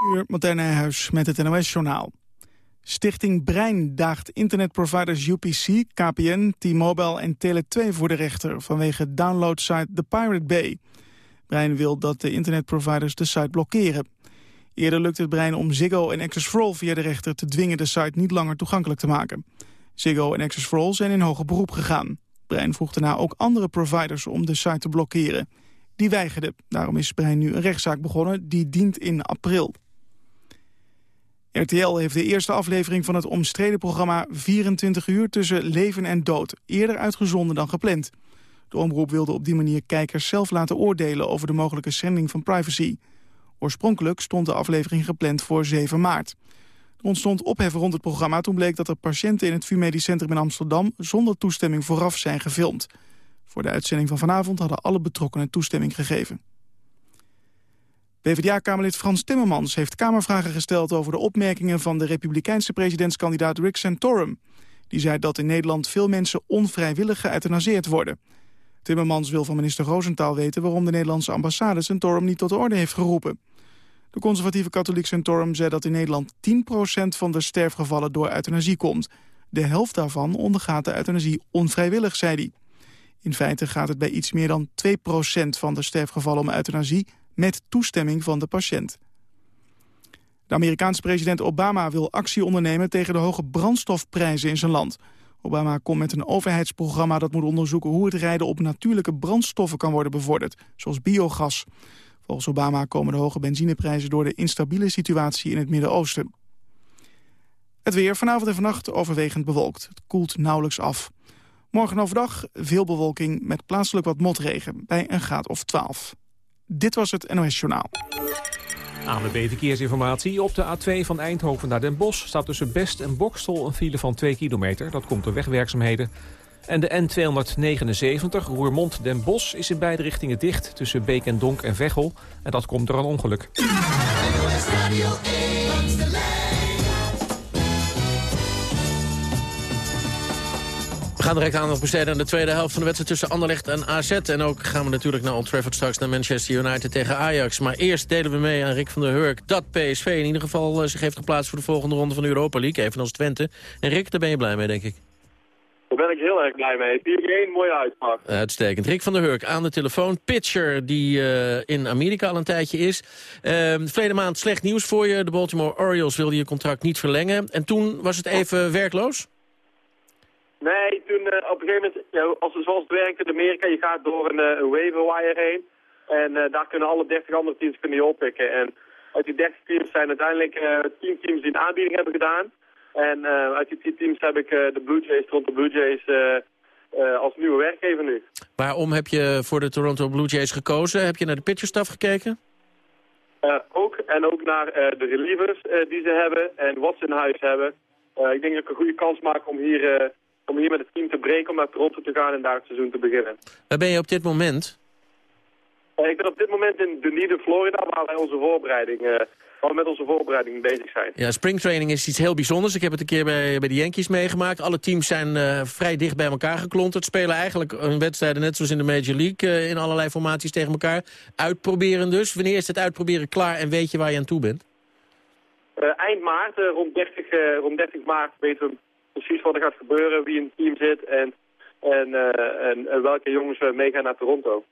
uur, Martijn Nijhuis met het NOS-journaal. Stichting Brein daagt internetproviders UPC, KPN, T-Mobile en Tele2 voor de rechter... vanwege downloadsite The Pirate Bay. Brein wil dat de internetproviders de site blokkeren. Eerder lukte het Brein om Ziggo en Access via de rechter... te dwingen de site niet langer toegankelijk te maken. Ziggo en Access zijn in hoger beroep gegaan. Brein vroeg daarna ook andere providers om de site te blokkeren. Die weigerden. Daarom is Brein nu een rechtszaak begonnen. Die dient in april. RTL heeft de eerste aflevering van het omstreden programma 24 uur tussen leven en dood eerder uitgezonden dan gepland. De omroep wilde op die manier kijkers zelf laten oordelen over de mogelijke schending van privacy. Oorspronkelijk stond de aflevering gepland voor 7 maart. Er ontstond opheffen rond het programma toen bleek dat er patiënten in het VU Medisch Centrum in Amsterdam zonder toestemming vooraf zijn gefilmd. Voor de uitzending van vanavond hadden alle betrokkenen toestemming gegeven. PvdA-kamerlid Frans Timmermans heeft Kamervragen gesteld over de opmerkingen van de republikeinse presidentskandidaat Rick Santorum. Die zei dat in Nederland veel mensen onvrijwillig geëuthanaseerd worden. Timmermans wil van minister Roosentaal weten waarom de Nederlandse ambassade Santorum niet tot de orde heeft geroepen. De conservatieve katholiek Santorum zei dat in Nederland 10% van de sterfgevallen door euthanasie komt. De helft daarvan ondergaat de euthanasie onvrijwillig, zei hij. In feite gaat het bij iets meer dan 2% van de sterfgevallen om euthanasie met toestemming van de patiënt. De Amerikaanse president Obama wil actie ondernemen tegen de hoge brandstofprijzen in zijn land. Obama komt met een overheidsprogramma dat moet onderzoeken hoe het rijden op natuurlijke brandstoffen kan worden bevorderd, zoals biogas. Volgens Obama komen de hoge benzineprijzen door de instabiele situatie in het Midden-Oosten. Het weer vanavond en vannacht overwegend bewolkt. Het koelt nauwelijks af. Morgen overdag veel bewolking met plaatselijk wat motregen bij een graad of 12. Dit was het NOS Journaal. ANWB Verkeersinformatie. Op de A2 van Eindhoven naar Den Bosch staat tussen Best en Bokstel een file van 2 kilometer. Dat komt door wegwerkzaamheden. En de N279 Roermond-Den Bosch is in beide richtingen dicht tussen Beek en Donk en Veghel. En dat komt door een ongeluk. We gaan direct aandacht besteden aan de tweede helft van de wedstrijd tussen Anderlecht en AZ. En ook gaan we natuurlijk naar Old Trafford straks naar Manchester United tegen Ajax. Maar eerst delen we mee aan Rick van der Hurk dat PSV in ieder geval eh, zich heeft geplaatst voor de volgende ronde van de Europa League. Evenals Twente. En Rick, daar ben je blij mee, denk ik. Daar ben ik heel erg blij mee. 4-1, mooie uitpak. Uitstekend. Rick van der Hurk aan de telefoon. Pitcher die uh, in Amerika al een tijdje is. Uh, verleden maand slecht nieuws voor je. De Baltimore Orioles wilde je contract niet verlengen. En toen was het even werkloos? Nee, toen uh, op een gegeven moment, ja, als, zoals het werkt in Amerika, je gaat door een, uh, waiver wire heen. En uh, daar kunnen alle 30 andere teams kunnen je oppikken. En uit die 30 teams zijn uiteindelijk 10 teams die een aanbieding hebben gedaan. En uit die 10 teams heb ik de Blue Jays, Toronto Blue Jays, als nieuwe werkgever nu. Waarom heb je voor de Toronto Blue Jays gekozen? Heb je naar de pitcherstaf gekeken? ook, en ook naar de relievers die ze hebben en wat ze in huis hebben. ik denk dat ik een goede kans maak om hier om hier met het team te breken, om naar Toronto te gaan en daar het seizoen te beginnen. Waar ben je op dit moment? Uh, ik ben op dit moment in Dunedin, Florida, waar wij onze voorbereiding, uh, waar we met onze voorbereiding bezig zijn. Ja, springtraining is iets heel bijzonders. Ik heb het een keer bij, bij de Yankees meegemaakt. Alle teams zijn uh, vrij dicht bij elkaar geklonterd. Spelen eigenlijk een wedstrijden net zoals in de Major League in allerlei formaties tegen elkaar. Uitproberen dus. Wanneer is het uitproberen klaar en weet je waar je aan toe bent? eind maart, rond, 30, rond 30 maart weten we precies wat er gaat gebeuren, wie in het team zit en, en, eh, en, en welke jongens meegaan naar Toronto.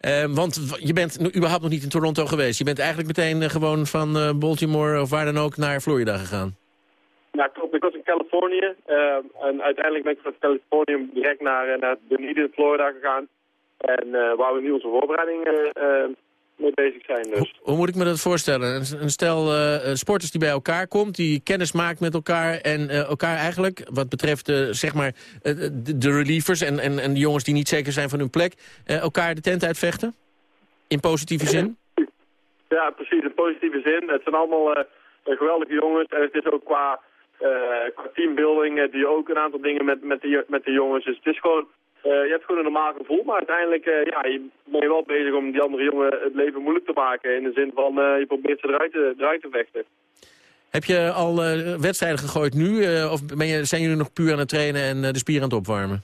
Uh, want je bent überhaupt nog niet in Toronto geweest. Je bent eigenlijk meteen uh, gewoon van Baltimore of waar dan ook naar Florida gegaan. Ja, klopt. Ik was in Californië. en uiteindelijk ben ik van Californië direct naar, naar Dunedin, Florida gegaan. En waar we nu onze voorbereiding mee bezig zijn. Dus. Hoe, moet ik me dat voorstellen? Een, stel uh, sporters die bij elkaar komt, die kennis maakt met elkaar... en uh, elkaar eigenlijk, wat betreft uh, zeg maar de, de, relievers en, en, en de jongens die niet zeker zijn van hun plek... elkaar de tent uitvechten? In positieve zin? Ja, precies, in positieve zin. Het zijn allemaal geweldige jongens en het is ook qua... qua teambuilding die ook een aantal dingen met, met, de, met de jongens. Dus het is gewoon uh, je hebt gewoon een normaal gevoel, maar uiteindelijk uh, ja, je ben je wel bezig om die andere jongen het leven moeilijk te maken. In de zin van uh, je probeert ze eruit te, eruit te vechten. Heb je al wedstrijden gegooid nu? of ben je, zijn jullie nog puur aan het trainen en de spieren aan het opwarmen?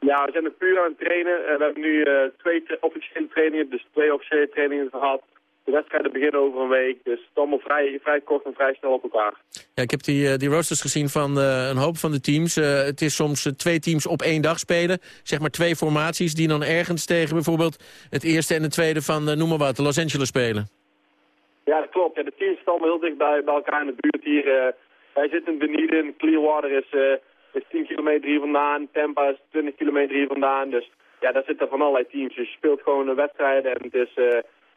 Ja, we zijn nog puur aan het trainen. we hebben nu twee officiële trainingen, dus twee officiële trainingen gehad. De wedstrijden beginnen over een week. Dus het is allemaal vrij, vrij kort en vrij snel op elkaar. Ja, ik heb die, die roosters gezien van een hoop van de teams. het is soms twee teams op één dag spelen. Zeg maar twee formaties die dan ergens tegen bijvoorbeeld het eerste en het tweede van, noem maar wat, Los Angeles spelen. Ja, dat klopt. Ja, de teams staan heel dicht bij, bij elkaar in de buurt hier. wij zitten in Dunedin, Clearwater is, is 10 kilometer hier vandaan, Tampa is 20 kilometer hier vandaan. Dus ja, daar zitten van allerlei teams. Dus je speelt gewoon een wedstrijden en het is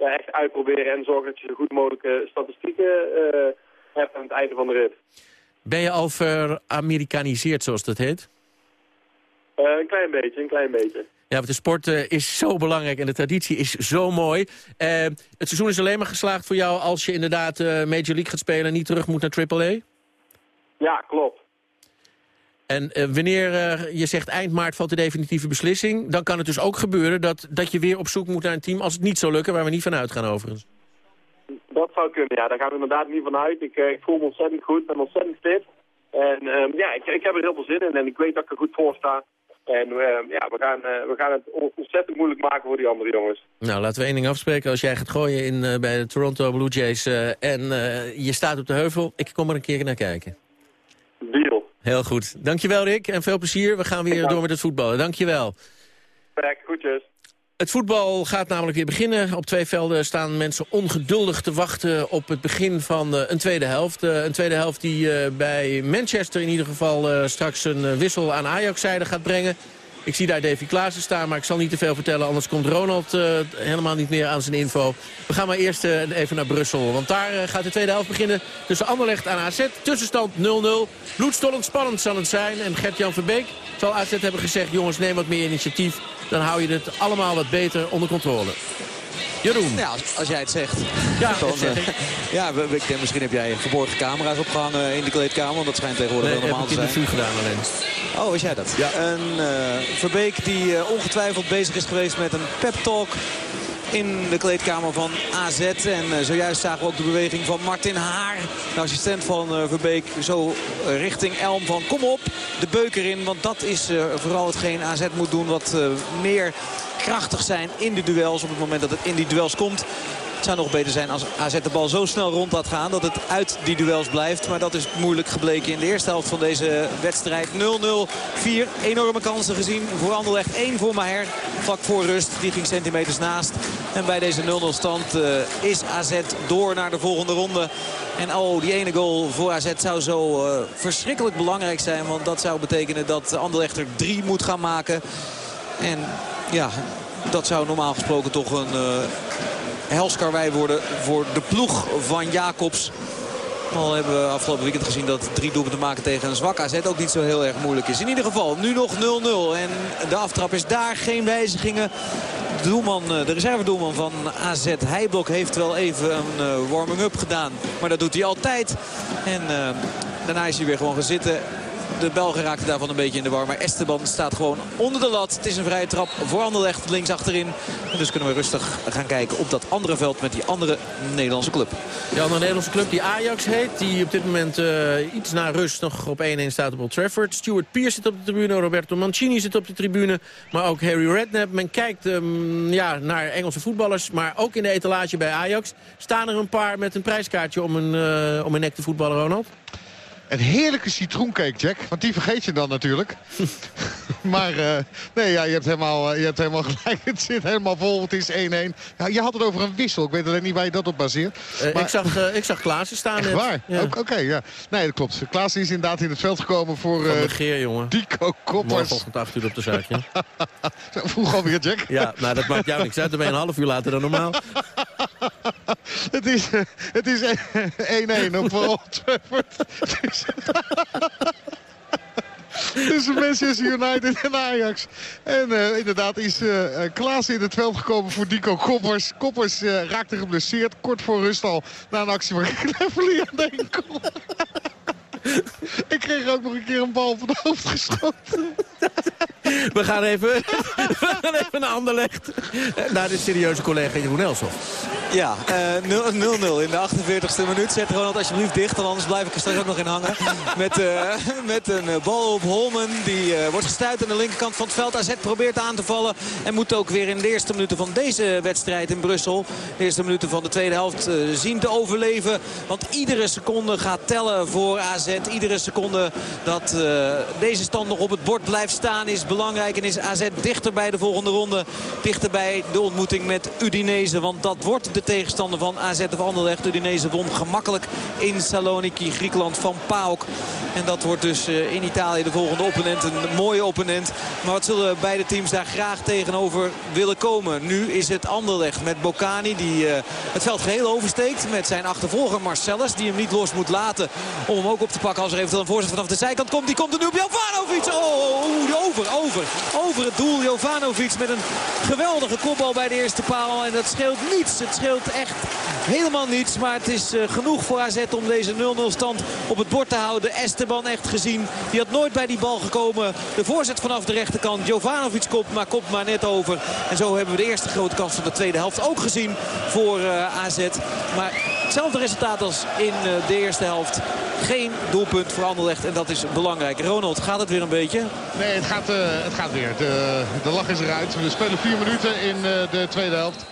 ja, echt uitproberen en zorgen dat je zo goed mogelijke statistieken uh, hebt aan het einde van de rit. Ben je al ver-Amerikaniseerd, zoals dat heet? Uh, een klein beetje, een klein beetje. Ja, want de sport is zo belangrijk en de traditie is zo mooi. het seizoen is alleen maar geslaagd voor jou als je inderdaad Major League gaat spelen... en niet terug moet naar AAA? Ja, klopt. En uh, wanneer uh, je zegt eind maart valt de definitieve beslissing... dan kan het dus ook gebeuren dat, dat je weer op zoek moet naar een team... als het niet zou lukken, waar we niet van uitgaan overigens. Dat zou kunnen, ja. Daar gaan we inderdaad niet van uit. Ik, ik voel me ontzettend goed, ben ontzettend fit. En um, ja, ik, ik, heb er heel veel zin in en ik weet dat ik er goed voor sta. En ja, we gaan, we gaan het ontzettend moeilijk maken voor die andere jongens. Nou, laten we één ding afspreken. Als jij gaat gooien in, bij de Toronto Blue Jays en je staat op de heuvel... ik kom er een keer naar kijken. Deal. Heel goed. Dankjewel Rick en veel plezier. We gaan weer door met het voetballen. Dankjewel. Kijk, goedjes. Het voetbal gaat namelijk weer beginnen. Op twee velden staan mensen ongeduldig te wachten op het begin van uh, een tweede helft. Uh, een tweede helft die uh, bij Manchester in ieder geval straks een wissel aan Ajax-zijde gaat brengen. Ik zie daar Davy Klaassen staan, maar ik zal niet te veel vertellen. Anders komt Ronald uh, helemaal niet meer aan zijn info. We gaan maar eerst uh, even naar Brussel. Want daar uh, gaat de tweede helft beginnen tussen Anderlecht en AZ. Tussenstand 0-0. Bloedstollend spannend zal het zijn. En Gert-Jan Verbeek zal AZ hebben gezegd... jongens, neem wat meer initiatief. Dan hou je het allemaal wat beter onder controle. Jeroen. Ja, als, als jij het zegt. Ja, dan, zeg ik. ja, we, misschien heb jij verborgen camera's opgehangen in de kleedkamer. Want dat schijnt tegenwoordig nee, wel normaal te zijn. heb ik in de vuur gedaan alleen. Oh, was jij dat? Ja. En uh, Verbeek die uh, ongetwijfeld bezig is geweest met een pep talk in de kleedkamer van AZ. En uh, zojuist zagen we ook de beweging van Martin Haar, de assistent van uh, Verbeek, zo richting Elm van kom op, de beuk erin. Want dat is vooral hetgeen AZ moet doen wat meer krachtig zijn in de duels op het moment dat het in die duels komt. Het zou nog beter zijn als AZ de bal zo snel rond laat gaan dat het uit die duels blijft. Maar dat is moeilijk gebleken in de eerste helft van deze wedstrijd. 0-0, 4 enorme kansen gezien. Voor Anderlecht 1 voor Maher. Vlak voor rust, die ging centimeters naast. En bij deze 0-0 stand uh, is AZ door naar de volgende ronde. En oh, die ene goal voor AZ zou zo uh, verschrikkelijk belangrijk zijn. Want dat zou betekenen dat Anderlecht er 3 moet gaan maken. En ja, dat zou normaal gesproken toch een... Uh, helskarwei worden voor de ploeg van Jacobs. Al hebben we afgelopen weekend gezien dat drie doelpunten maken tegen een zwak AZ ook niet zo heel erg moeilijk is. In ieder geval nu nog 0-0 en de aftrap is daar. Geen wijzigingen. De, doelman, de reservedoelman van AZ Heijblok heeft wel even een warming-up gedaan. Maar dat doet hij altijd. En uh, daarna is hij weer gewoon gaan zitten de Belgen raakte daarvan een beetje in de war. Maar Esteban staat gewoon onder de lat. Het is een vrije trap voor Anderlecht links achterin. En dus kunnen we rustig gaan kijken op dat andere veld met die andere Nederlandse club. De andere Nederlandse club die Ajax heet. Die op dit moment uh, iets na rust nog op 1-1 staat op Old Trafford. Stuart Pearce zit op de tribune. Roberto Mancini zit op de tribune. Maar ook Harry Redknapp. Men kijkt um, ja, naar Engelse voetballers. Maar ook in de etalage bij Ajax staan er een paar met een prijskaartje om een, uh, om een nek te voetballen, Ronald. Een heerlijke citroencake, Jack. Want die vergeet je dan natuurlijk. maar uh, nee, ja, je, hebt helemaal, je hebt helemaal gelijk. Het zit helemaal vol. Het is 1-1. Ja, je had het over een wissel. Ik weet alleen niet waar je dat op baseert. Uh, maar... ik, zag, uh, ik zag Klaassen staan. Echt waar? Ja. Oké, okay, ja. Nee, dat klopt. Klaassen is inderdaad in het veld gekomen voor... De Geer, jongen. Dico Koppers. Morgenochtend 8 uur op de zaakje. Vroeg alweer, Jack. ja, nou dat maakt jou niks uit. Dan ben je een half uur later dan normaal. het is 1-1 op Old Trafford. Tussen Manchester United en Ajax. En uh, inderdaad is uh, Klaas in het veld gekomen voor Dico Koppers. Koppers uh, raakte geblesseerd. Kort voor rust al. Na een actie van Cleverly aan de enkel. Ik kreeg ook nog een keer een bal van het hoofd geschoten. We gaan even, we gaan even naar Anderlecht. Naar de serieuze collega Jeroen Elsof. Ja, eh, 0-0 in de 48e minuut. Zet Ronald alsjeblieft dicht, want anders blijf ik er straks ook nog in hangen. Met, eh, met een eh, bal op Holmen. Die eh, wordt gestuurd aan de linkerkant van het veld. AZ probeert aan te vallen. En moet ook weer in de eerste minuten van deze wedstrijd in Brussel... de eerste minuten van de tweede helft eh, zien te overleven. Want iedere seconde gaat tellen voor AZ. Iedere seconde dat eh, deze stand nog op het bord blijft staan is belangrijk. En is AZ dichter bij de volgende ronde. Dichter bij de ontmoeting met Udinese. Want dat wordt de tegenstander van AZ of Anderlecht. Udinese won gemakkelijk in Saloniki, Griekenland van PAOK. En dat wordt dus eh, in Italië de volgende opponent. Een mooie opponent. Maar wat zullen beide teams daar graag tegenover willen komen? Nu is het Anderlecht met Bocani die eh, het veld geheel oversteekt. Met zijn achtervolger Marcellus die hem niet los moet laten om hem ook op te pakken als er eventueel een voorzet vanaf de zijkant komt. Die komt er nu op Jovanovic. Oh, over, over. Over het doel Jovanovic met een geweldige kopbal bij de eerste paal. En dat scheelt niets. Het scheelt echt helemaal niets. Maar het is eh, genoeg voor AZ om deze 0-0 stand op het bord te houden. Esteban echt gezien. Die had nooit bij die bal gekomen. De voorzet vanaf de rechterkant. Jovanovic komt, maar komt maar net over. En zo hebben we de eerste grote kans van de tweede helft ook gezien voor uh, AZ. Maar hetzelfde resultaat als in uh, de eerste helft. Geen doelpunt voor Anderlecht en dat is belangrijk. Ronald, gaat het weer een beetje? Nee, het gaat, uh, het gaat weer. De, de lach is eruit. We spelen vier minuten in de tweede helft.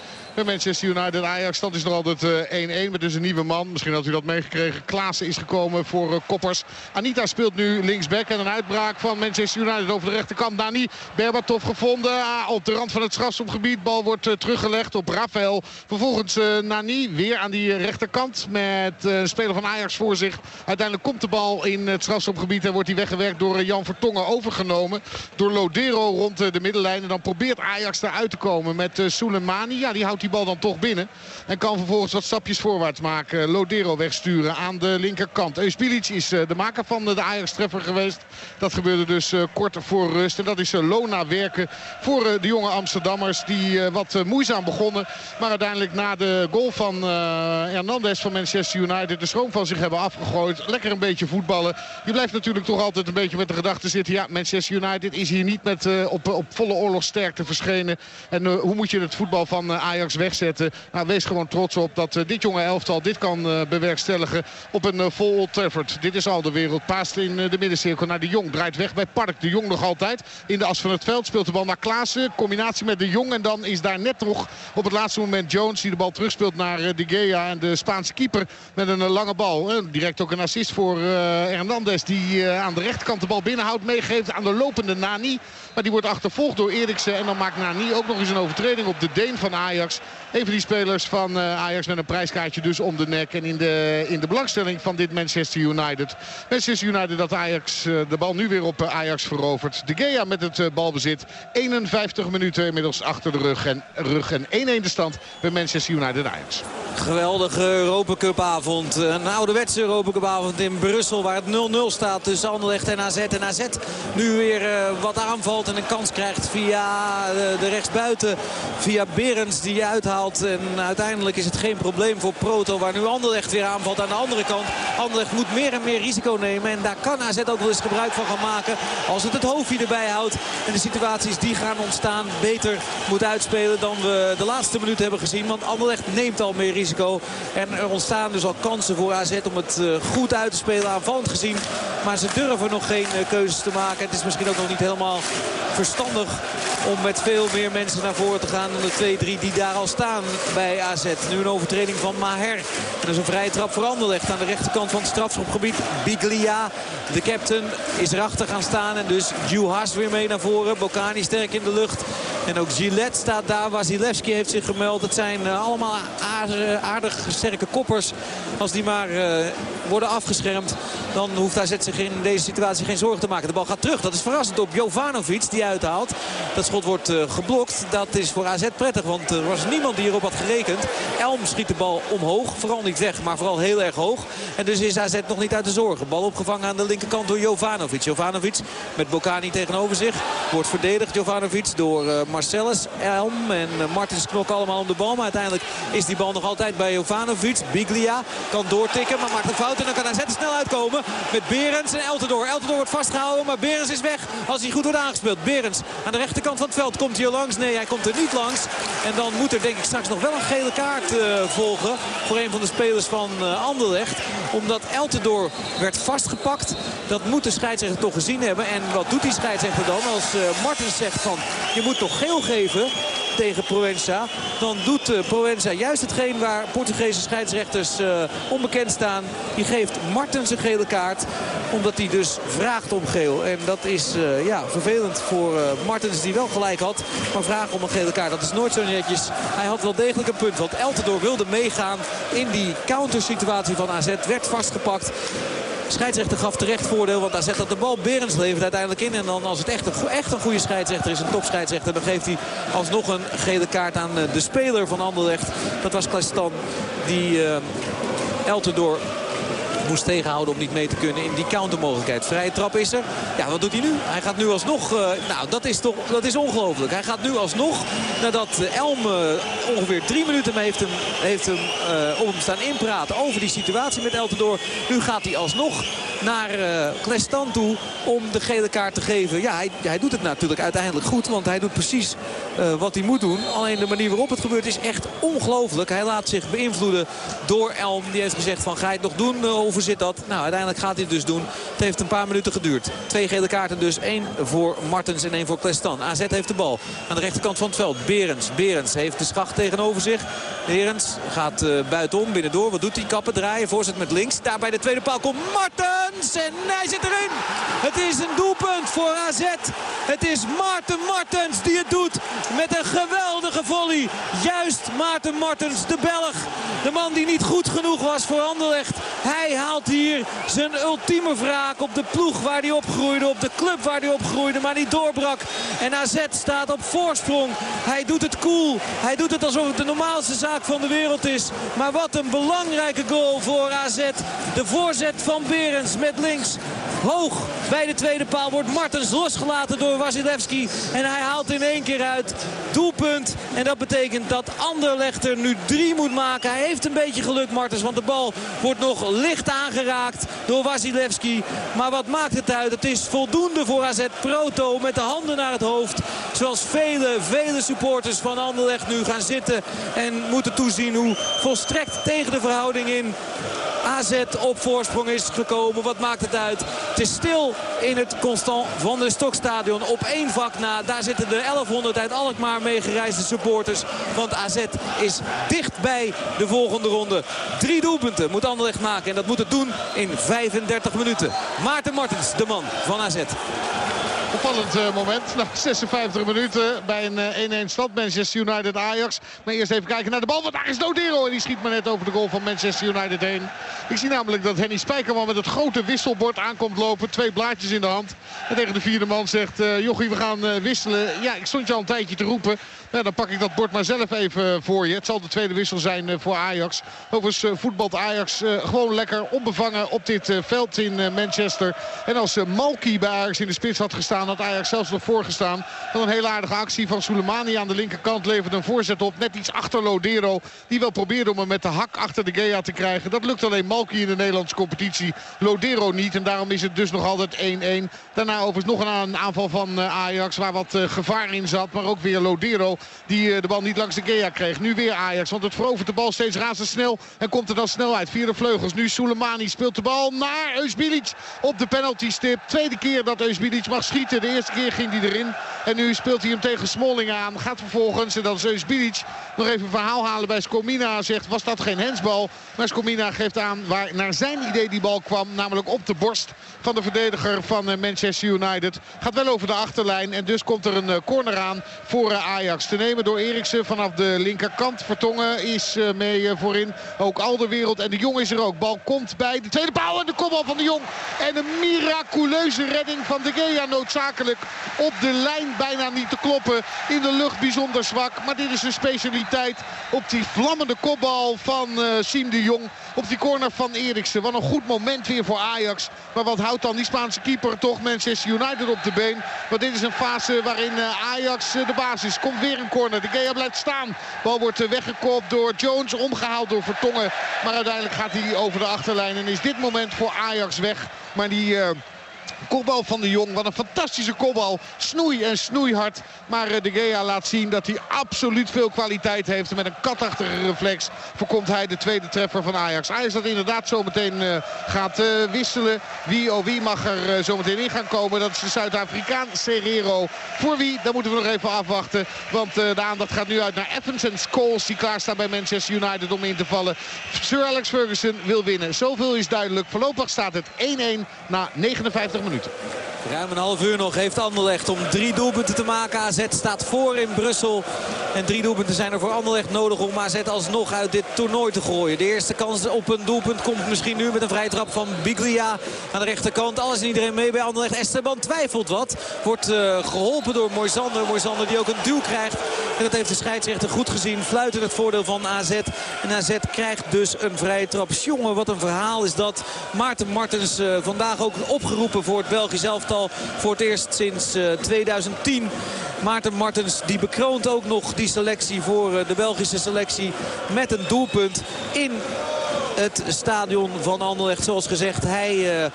Manchester United Ajax stand is nog altijd 1-1 met dus een nieuwe man. Misschien had u dat meegekregen. Klaassen is gekomen voor uh, Koppers. Anita speelt nu linksback en een uitbraak van Manchester United over de rechterkant. Nani Berbatov gevonden ah, op de rand van het strafschopgebied. Bal wordt uh, teruggelegd op Rafael. Vervolgens Nani weer aan die rechterkant met een speler van Ajax voor zich. Uiteindelijk komt de bal in het strafschopgebied en wordt hij weggewerkt door Jan Vertongen overgenomen. Door Lodero rond de middenlijn. En dan probeert Ajax eruit te komen met Soleimani. Ja, die houdt die bal dan toch binnen. En kan vervolgens wat stapjes voorwaarts maken. Lodero wegsturen aan de linkerkant. Euspilic is de maker van de Ajax-treffer geweest. Dat gebeurde dus kort voor rust. En dat is Lona werken voor de jonge Amsterdammers. Die wat moeizaam begonnen. Maar uiteindelijk na de goal van Hernandez van Manchester United... de schroom van zich hebben afgegooid. Lekker een beetje voetballen. Je blijft natuurlijk toch altijd een beetje met de gedachte zitten... ja, Manchester United is hier niet met, op, op volle oorlogssterkte verschenen. En hoe moet je het voetbal van Ajax wegzetten. Nou, wees gewoon trots op dat uh, dit jonge elftal dit kan uh, bewerkstelligen op een uh, vol Old Trafford. Dit is al de wereld. Paast in de middencirkel naar de Jong. Draait weg bij Park. De Jong nog altijd in de as van het veld. Speelt de bal naar Klaassen. Combinatie met de Jong. En dan is daar net nog op het laatste moment Jones die de bal terugspeelt naar De Gea. En de Spaanse keeper met een lange bal. direct ook een assist voor Hernandez die aan de rechterkant de bal binnenhoudt. Meegeeft aan de lopende Nani. Maar die wordt achtervolgd door Eriksen. En dan maakt Nani ook nog eens een overtreding op de Deen van Ajax. Een van die spelers van uh, Ajax met een prijskaartje dus om de nek. En in de, in de belangstelling van dit Manchester United. Manchester United dat Ajax uh, de bal nu weer op uh, Ajax verovert. De Gea met het balbezit. 51 minuten inmiddels achter de rug. En rug en 1-1 de stand bij Manchester United Ajax. Geweldige Europa Cup avond. Een ouderwetse Europa Cup avond in Brussel. Waar het 0-0 staat tussen Anderlecht en AZ. En AZ nu weer wat aanvalt en een kans krijgt via de rechtsbuiten. Via Berends die uithaalt. En uiteindelijk is het geen probleem voor Proto. Waar nu Anderlecht weer aanvalt aan de andere kant. Anderlecht moet meer en meer risico nemen. En daar kan AZ ook wel eens gebruik van gaan maken. Als het het hoofdje erbij houdt. En de situaties die gaan ontstaan beter moet uitspelen dan we de laatste minuut hebben gezien. Want Anderlecht neemt al meer risico. En er ontstaan dus al kansen voor AZ om het goed uit te spelen aanvallend gezien. Maar ze durven nog geen keuzes te maken. Het is misschien ook nog niet helemaal verstandig om met veel meer mensen naar voren te gaan dan de 2-3 die daar al staan bij AZ. Nu een overtreding van Maher. Dat is een vrije trap voor Anderlecht aan de rechterkant van het strafschopgebied. Biglia, de captain, is erachter gaan staan. En dus Juhas weer mee naar voren. Bocani sterk in de lucht. En ook Gillette staat daar. Wasilewski heeft zich gemeld. Het zijn uh, allemaal aardig, sterke koppers. Als die maar uh, worden afgeschermd, dan hoeft AZ zich in deze situatie geen zorgen te maken. De bal gaat terug. Dat is verrassend op Jovanovic die uithaalt. Dat schot wordt uh, geblokt. Dat is voor AZ prettig, want er was niemand die erop had gerekend. Elm schiet de bal omhoog. Vooral niet weg, maar vooral heel erg hoog. En dus is AZ nog niet uit de zorgen. Bal opgevangen aan de linkerkant door Jovanovic. Jovanovic met Bocani tegenover zich. Wordt verdedigd Jovanovic door Marcellus, Elm en uh, Martins knokken allemaal om de bal. Maar uiteindelijk is die bal nog altijd bij Jovanovic. Biglia kan doortikken, maar maakt een fout. En dan kan AZ er snel uitkomen met Berens en Eltendoor. Eltendoor wordt vastgehouden, maar Berens is weg als hij goed wordt aangespeeld. Berens aan de rechterkant van het veld komt hier langs. Nee, hij komt er niet langs. En dan moet er denk ik straks nog wel een gele kaart uh, volgen voor een van de spelers van uh, Anderlecht. Omdat Eltendoor werd vastgepakt. Dat moet de scheidsrechter toch gezien hebben. En wat doet die scheidsrechter dan als Martens zegt van je moet toch geel geven tegen Proenza. Dan doet uh, Proenza juist hetgeen waar Portugese scheidsrechters uh, onbekend staan. Die geeft Martens een gele kaart. Omdat hij dus vraagt om geel. En dat is uh, ja, vervelend voor Martens die wel gelijk had. Maar vragen om een gele kaart, dat is nooit zo netjes. Hij had wel degelijk een punt. Want Eltendoor wilde meegaan in die countersituatie van AZ. Werd vastgepakt. Scheidsrechter gaf terecht voordeel, want daar zet dat de bal. Berends levert uiteindelijk in. En dan als het echt een, echt een goede scheidsrechter is, een topscheidsrechter... dan geeft hij alsnog een gele kaart aan de speler van Anderlecht. Dat was Klestan die uh, Eltendoor moest tegenhouden om niet mee te kunnen in die countermogelijkheid. Vrije trap is er. Ja, wat doet hij nu? Hij gaat nu alsnog... Uh, nou, dat is toch dat is ongelooflijk. Hij gaat nu alsnog, nadat Elm uh, ongeveer drie minuten heeft hem, heeft hem uh, om staan inpraten over die situatie met Eltendoor. Nu gaat hij alsnog naar Klestan toe om de gele kaart te geven. Ja, hij, hij doet het natuurlijk uiteindelijk goed, want hij doet precies wat hij moet doen. Alleen de manier waarop het gebeurt is echt ongelooflijk. Hij laat zich beïnvloeden door Elm. Die heeft gezegd van ga je het nog doen of zit dat? Nou, uiteindelijk gaat hij het dus doen. Het heeft een paar minuten geduurd. Twee gele kaarten dus. één voor Martens en één voor Klestan. AZ heeft de bal aan de rechterkant van het veld. Berens. Berens heeft de schacht tegenover zich. Berens gaat uh, buitenom, binnendoor. Wat doet hij? Kappen draaien. Voorzet met links. Daar bij de tweede paal komt Martens. En hij zit erin. Het is een doelpunt voor AZ. Het is Maarten Martens die het doet. Met een geweldige volley. Juist Maarten Martens, de Belg. De man die niet goed genoeg was voor Anderlecht. Hij haalt hier zijn ultieme wraak op de ploeg waar hij opgroeide. Op de club waar hij opgroeide, maar niet doorbrak. En AZ staat op voorsprong. Hij doet het cool. Hij doet het alsof het de normaalste zaak van de wereld is. Maar wat een belangrijke goal voor AZ. De voorzet van Berens met links. Hoog bij de tweede paal wordt Martens losgelaten door Wasilewski. En hij haalt in één keer uit. Doelpunt. En dat betekent dat Anderlecht er nu drie moet maken. Hij heeft een beetje geluk Martens. Want de bal wordt nog licht aangeraakt door Wasilewski. Maar wat maakt het uit? Het is voldoende voor AZ Proto met de handen naar het hoofd. Zoals vele, vele supporters van Anderlecht nu gaan zitten. En moeten toezien hoe volstrekt tegen de verhouding in AZ op voorsprong is gekomen. Wat maakt het uit? Het is stil in het Constant van de Stokstadion. Op één vak na. Daar zitten de 1100 uit Alkmaar meegereisde supporters. Want AZ is dicht bij de volgende ronde. Drie doelpunten moet Anderlecht maken. En dat moet het doen in 35 minuten. Maarten Martens, de man van AZ. Opvallend uh, moment. Na 56 minuten bij een 1-1 uh, stand. Manchester United Ajax. Maar eerst even kijken naar de bal. Want daar is Dodero. En die schiet maar net over de goal van Manchester United heen. Ik zie namelijk dat Henny Spijkerman met het grote wisselbord aankomt lopen. Twee blaadjes in de hand. En tegen de vierde man zegt... Uh, Jochie, we gaan wisselen. Ja, ik stond je al een tijdje te roepen. Nou, dan pak ik dat bord maar zelf even voor je. Het zal de tweede wissel zijn voor Ajax. Overigens voetbalt Ajax gewoon lekker onbevangen op dit veld in Manchester. En als Malky bij Ajax in de spits had gestaan had Ajax zelfs nog voorgestaan. Dan een hele aardige actie van Soleimani aan de linkerkant. Levert een voorzet op. Net iets achter Lodero. Die wel probeerde om hem met de hak achter de Gea te krijgen. Dat lukt alleen Malky in de Nederlandse competitie. Lodero niet. En daarom is het dus nog altijd 1-1. Daarna overigens nog een aanval van Ajax. Waar wat gevaar in zat. Maar ook weer Lodero die de bal niet langs de Gea kreeg. Nu weer Ajax. Want het verovert de bal steeds razendsnel. En komt er dan snel uit. Via de vleugels. Nu Soleimani speelt de bal naar Eusbilic op de penalty stip. Tweede keer dat Eusbilic mag schieten. De eerste keer ging hij erin. En nu speelt hij hem tegen Smolling aan. Gaat vervolgens, en dan Zeus Bilic, nog even een verhaal halen bij Skomina. Zegt, was dat geen hensbal? Maar Skomina geeft aan waar naar zijn idee die bal kwam. Namelijk op de borst van de verdediger van Manchester United. Gaat wel over de achterlijn. En dus komt er een corner aan voor Ajax. Te nemen door Eriksen vanaf de linkerkant. Vertongen is mee voorin. Ook Alderwereld en de Jong is er ook. Bal komt bij de tweede paal en de kopbal van de Jong. En een miraculeuze redding van de Gea noodzakelijk op de lijn bijna niet te kloppen. In de lucht bijzonder zwak. Maar dit is een specialiteit op die vlammende kopbal van uh, Siem de Jong. Op die corner van Eriksen. Wat een goed moment weer voor Ajax. Maar wat houdt dan die Spaanse keeper toch Manchester United op de been? Want dit is een fase waarin uh, Ajax uh, de basis. Komt weer een corner. De Gea blijft staan. Bal wordt weggekopt door Jones. Omgehaald door Vertongen. Maar uiteindelijk gaat hij over de achterlijn. En is dit moment voor Ajax weg. Maar die... Kopbal van de Jong. Wat een fantastische kopbal. Snoei en snoeihard. Maar eh, De Gea laat zien dat hij absoluut veel kwaliteit heeft. Met een katachtige reflex voorkomt hij de tweede treffer van Ajax. Ajax dat inderdaad zometeen uh, gaat uh, wisselen. Wie oh wie mag er zometeen in gaan komen. Dat is de Zuid-Afrikaan Serrero. Voor wie? Dat moeten we nog even afwachten. Want de aandacht gaat nu uit naar Evans en Scholes. Die klaarstaan bij Manchester United om in te vallen. Sir Alex Ferguson wil winnen. Zoveel is duidelijk. Voorlopig staat het 1-1 na 59 minuten. Ruim een half uur nog heeft Anderlecht om drie doelpunten te maken. AZ staat voor in Brussel. En drie doelpunten zijn er voor Anderlecht nodig om AZ alsnog uit dit toernooi te gooien. De eerste kans op een doelpunt komt misschien nu met een vrije trap van Biglia aan de rechterkant. Alles en iedereen mee bij Anderlecht. Esteban twijfelt wat. Wordt uh, geholpen door Moisander. Moisander die ook een duw krijgt. En dat heeft de scheidsrechter goed gezien. Fluiten het voordeel van AZ. En AZ krijgt dus een vrije trap. Jongen, wat een verhaal is dat. Maarten Martens uh, vandaag ook opgeroepen voor het Belgisch elftal. Voor het eerst sinds uh, 2010. Maarten Martens die bekroont ook nog die selectie voor de Belgische selectie. Met een doelpunt in het stadion van Anderlecht. Zoals gezegd, hij uh,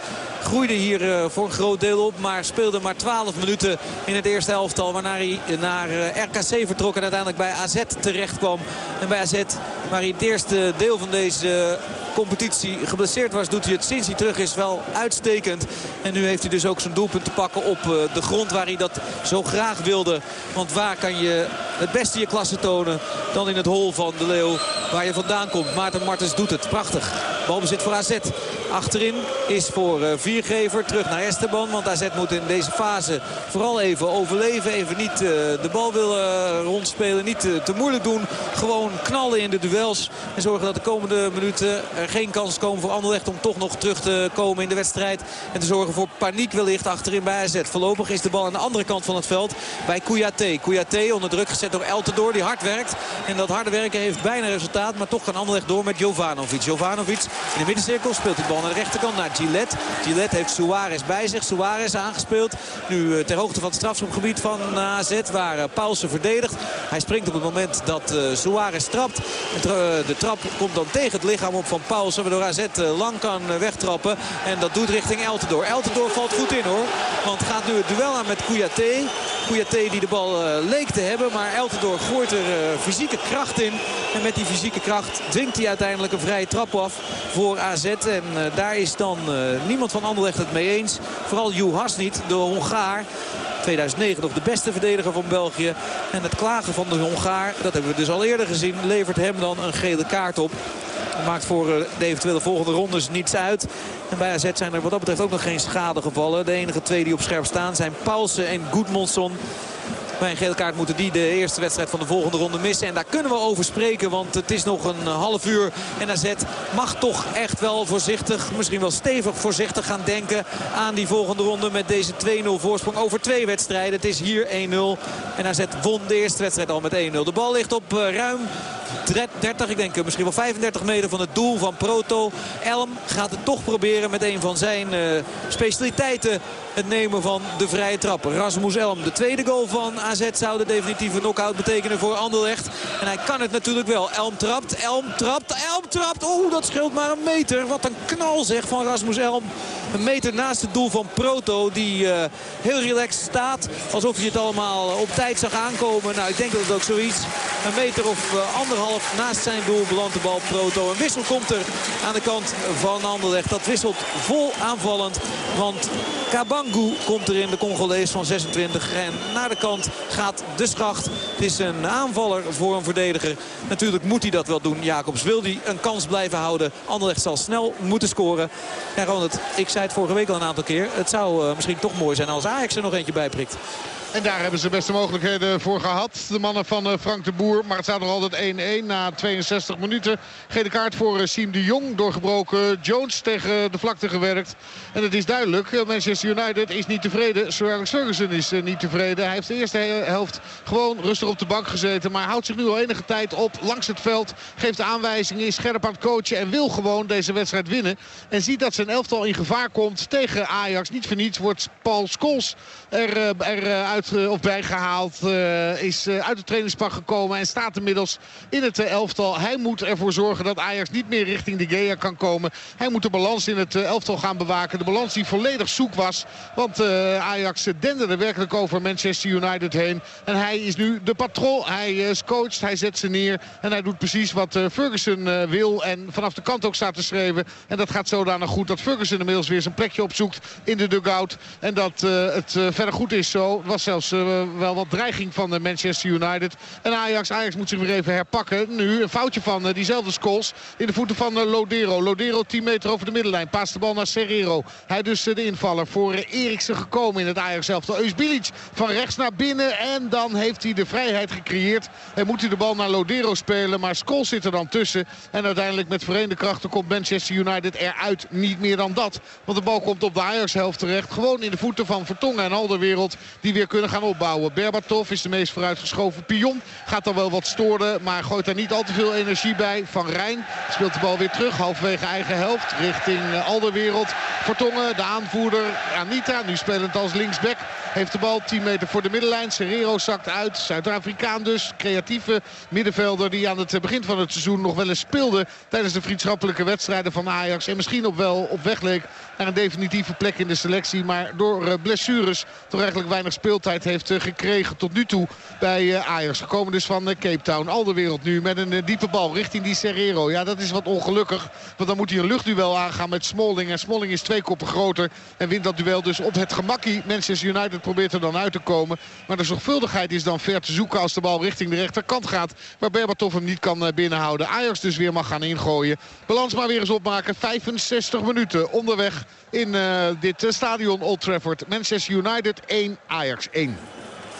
groeide hier voor een groot deel op. Maar speelde maar 12 minuten in het eerste elftal. Waarna hij naar RKC vertrok en uiteindelijk bij AZ terecht kwam. En bij AZ, waar hij het eerste deel van deze competitie geblesseerd was, doet hij het sinds hij terug is wel uitstekend. En nu heeft hij dus ook zijn doelpunt te pakken op de grond waar hij dat zo graag wilde. Want waar kan je het beste je klasse tonen dan in het hol van de Leeuw waar je vandaan komt. Maarten Martens doet het. Prachtig. Balbezit voor AZ. Achterin is voor uh, Viergever terug naar Esteban. Want AZ moet in deze fase vooral even overleven. Even niet uh, de bal willen rondspelen. Niet te moeilijk doen. Gewoon knallen in de duels. En zorgen dat de komende minuten er geen kans komen voor Anderlecht om toch nog terug te komen in de wedstrijd. En te zorgen voor paniek wellicht achterin bij AZ. Voorlopig is de bal aan de andere kant van het veld bij Kouyaté. Kouyaté onder druk gezet door Eltendoor die hard werkt. En dat harde werken heeft bijna resultaat. Maar toch kan Anderlecht door met Jovanovic. Jovanovic in de middencirkel speelt die bal naar de rechterkant naar Gillette. Gillette heeft Suarez bij zich. Suarez aangespeeld. Nu uh, ter hoogte van het strafschopgebied van AZ waar uh, Paulsen verdedigt. Hij springt op het moment dat Suarez trapt. de trap komt dan tegen het lichaam op van Paulsen. Waardoor AZ lang kan wegtrappen. En dat doet richting Eltendoor. Eltendoor valt goed in hoor. Want gaat nu het duel aan met Kouyaté. Kouyaté die de bal leek te hebben. Maar Eltendoor gooit er fysieke kracht in. En met die fysieke kracht dwingt hij uiteindelijk een vrije trap af voor AZ. En uh, daar is dan uh, niemand van Anderlecht het mee eens. Vooral Juhas niet, de Hongaar. 2009 nog de beste verdediger van België. En het klagen van de Hongaar, dat hebben we dus al eerder gezien, levert hem dan een gele kaart op. Maakt voor de eventuele volgende rondes niets uit. En bij AZ zijn er wat dat betreft ook nog geen schade gevallen. De enige twee die op scherp staan zijn Paulsen en Goedmondson. Bij een gele kaart moeten die de eerste wedstrijd van de volgende ronde missen. En daar kunnen we over spreken, want het is nog een half uur. En AZ mag toch echt wel voorzichtig, misschien wel stevig voorzichtig gaan denken aan die volgende ronde. Met deze 2-0 voorsprong over twee wedstrijden. Het is hier 1-0. En AZ won de eerste wedstrijd al met 1-0. De bal ligt op ruim 30, ik denk misschien wel 35 meter van het doel van Proto. Elm gaat het toch proberen met een van zijn uh, specialiteiten. Het nemen van de vrije trap. Rasmus Elm, de tweede goal van AZ zou de definitieve knockout betekenen voor Anderlecht. En hij kan het natuurlijk wel. Elm trapt, Elm trapt, Elm trapt. Oeh, dat scheelt maar een meter. Wat een knal zeg van Rasmus Elm. Een meter naast het doel van Proto. Die uh, heel relaxed staat. Alsof hij het allemaal op tijd zag aankomen. Nou, ik denk dat het ook zoiets. Een meter of uh, anderhalf naast zijn doel belandt de bal Proto. Een wissel komt er aan de kant van Anderlecht. Dat wisselt vol aanvallend. Want Kabangu komt er in de Congolees van 26. En naar de kant gaat de schacht. Het is een aanvaller voor een verdediger. Natuurlijk moet hij dat wel doen. Jacobs wil hij een kans blijven houden. Anderlecht zal snel moeten scoren. Ja, Ronald, ik zei het vorige week al een aantal keer. Het zou uh, misschien toch mooi zijn als Ajax er nog eentje bij prikt. En daar hebben ze beste mogelijkheden voor gehad. De mannen van Frank de Boer. Maar het staat nog altijd 1-1 na 62 minuten. Gele kaart voor Siem de Jong. Doorgebroken Jones tegen de vlakte gewerkt. En het is duidelijk. Manchester United is niet tevreden. Sir Alex is niet tevreden. Hij heeft de eerste helft gewoon rustig op de bank gezeten. Maar houdt zich nu al enige tijd op langs het veld. Geeft de aanwijzingen, is scherp aan het coachen. En wil gewoon deze wedstrijd winnen. En ziet dat zijn elftal in gevaar komt tegen Ajax. Niet voor niets wordt Paul Scholes er, er uit, of bijgehaald. is uit de trainingspak gekomen en staat inmiddels in het elftal. Hij moet ervoor zorgen dat Ajax niet meer richting de Gea kan komen. Hij moet de balans in het elftal gaan bewaken. De balans die volledig zoek was. Want Ajax denderde werkelijk over Manchester United heen. En hij is nu de patroon. Hij is coach, hij zet ze neer. En hij doet precies wat Ferguson wil. En vanaf de kant ook staat te schreven. En dat gaat zodanig goed dat Ferguson inmiddels weer zijn plekje opzoekt in de dugout. En dat het verder goed is zo. Was zelfs wel wat dreiging van Manchester United. En Ajax, Ajax moet zich weer even herpakken. Nu een foutje van diezelfde Scholes in de voeten van Lodero. Lodero 10 meter over de middenlijn. Paast de bal naar Serrero. Hij dus de invaller voor Eriksen gekomen in het Ajax zelf. Eusbilic van rechts naar binnen. En dan heeft hij de vrijheid gecreëerd. En moet hij de bal naar Lodero spelen. Maar Scholes zit er dan tussen. En uiteindelijk met verenigde krachten komt Manchester United eruit. Niet meer dan dat. Want de bal komt op de Ajax-helft terecht. Gewoon in de voeten van Vertongen en Alderwereld. Die weer kunnen gaan opbouwen. Berbatov is de meest vooruitgeschoven pion. Gaat dan wel wat storen. Maar gooit daar niet al te veel energie bij. Van Rijn speelt de bal weer terug. Halverwege eigen helft. Richting eh, Alderwereld. Vertongen, de aanvoerder. Anita, nu spelend als linksback. Heeft de bal 10 meter voor de middenlijn. Serrero zakt uit. Zuid-Afrikaan dus. Creatieve middenvelder die aan het begin van het seizoen nog wel eens speelde. Tijdens de vriendschappelijke wedstrijden van Ajax. En misschien op wel op weg leek naar een definitieve plek in de selectie. Maar door eh, blessures toch eigenlijk weinig speeltijd heeft eh, gekregen tot nu toe bij eh, Ajax. Gekomen dus van Cape Town. Al de wereld nu met een diepe bal richting die Serrero. Ja, dat is wat ongelukkig. Want dan moet hij een luchtduel aangaan met Smalling. En Smalling is twee koppen groter. En wint dat duel dus op het gemakkie. Manchester United probeert er dan uit te komen. Maar de zorgvuldigheid is dan ver te zoeken als de bal richting de rechterkant gaat. Waar Berbatov hem niet kan binnenhouden. Ajax dus weer mag gaan ingooien. Balans maar weer eens opmaken. 65 minuten onderweg in uh, dit stadion Old Trafford. Manchester United 1, Ajax 1.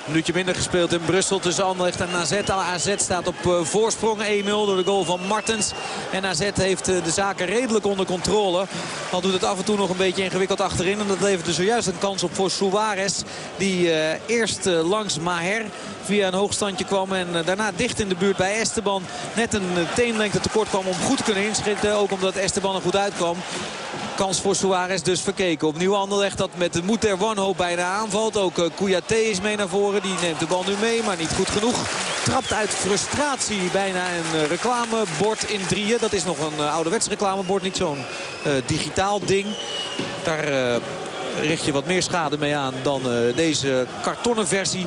Minuutje minder gespeeld in Brussel tussen Anderlecht en AZ. AZ staat op uh, voorsprong 1-0 door de goal van Martens. En AZ heeft uh, de zaken redelijk onder controle. Al doet het af en toe nog een beetje ingewikkeld achterin. En dat levert dus zojuist een kans op voor Suarez. Die uh, eerst langs Maher via een hoogstandje kwam. En daarna dicht in de buurt bij Esteban. Net een teenlengte tekort kwam om goed te kunnen inschieten. Ook omdat Esteban er goed uitkwam. Kans voor Suarez dus verkeken. Opnieuw Anderlecht dat met de moed der wanhoop bijna aanvalt. Ook uh, Kouyaté is mee naar voren. Die neemt de bal nu mee, maar niet goed genoeg. Trapt uit frustratie bijna een uh, reclamebord in drieën. Dat is nog een uh, ouderwets reclamebord, niet zo'n digitaal ding. Daar richt je wat meer schade mee aan dan deze kartonnen versie.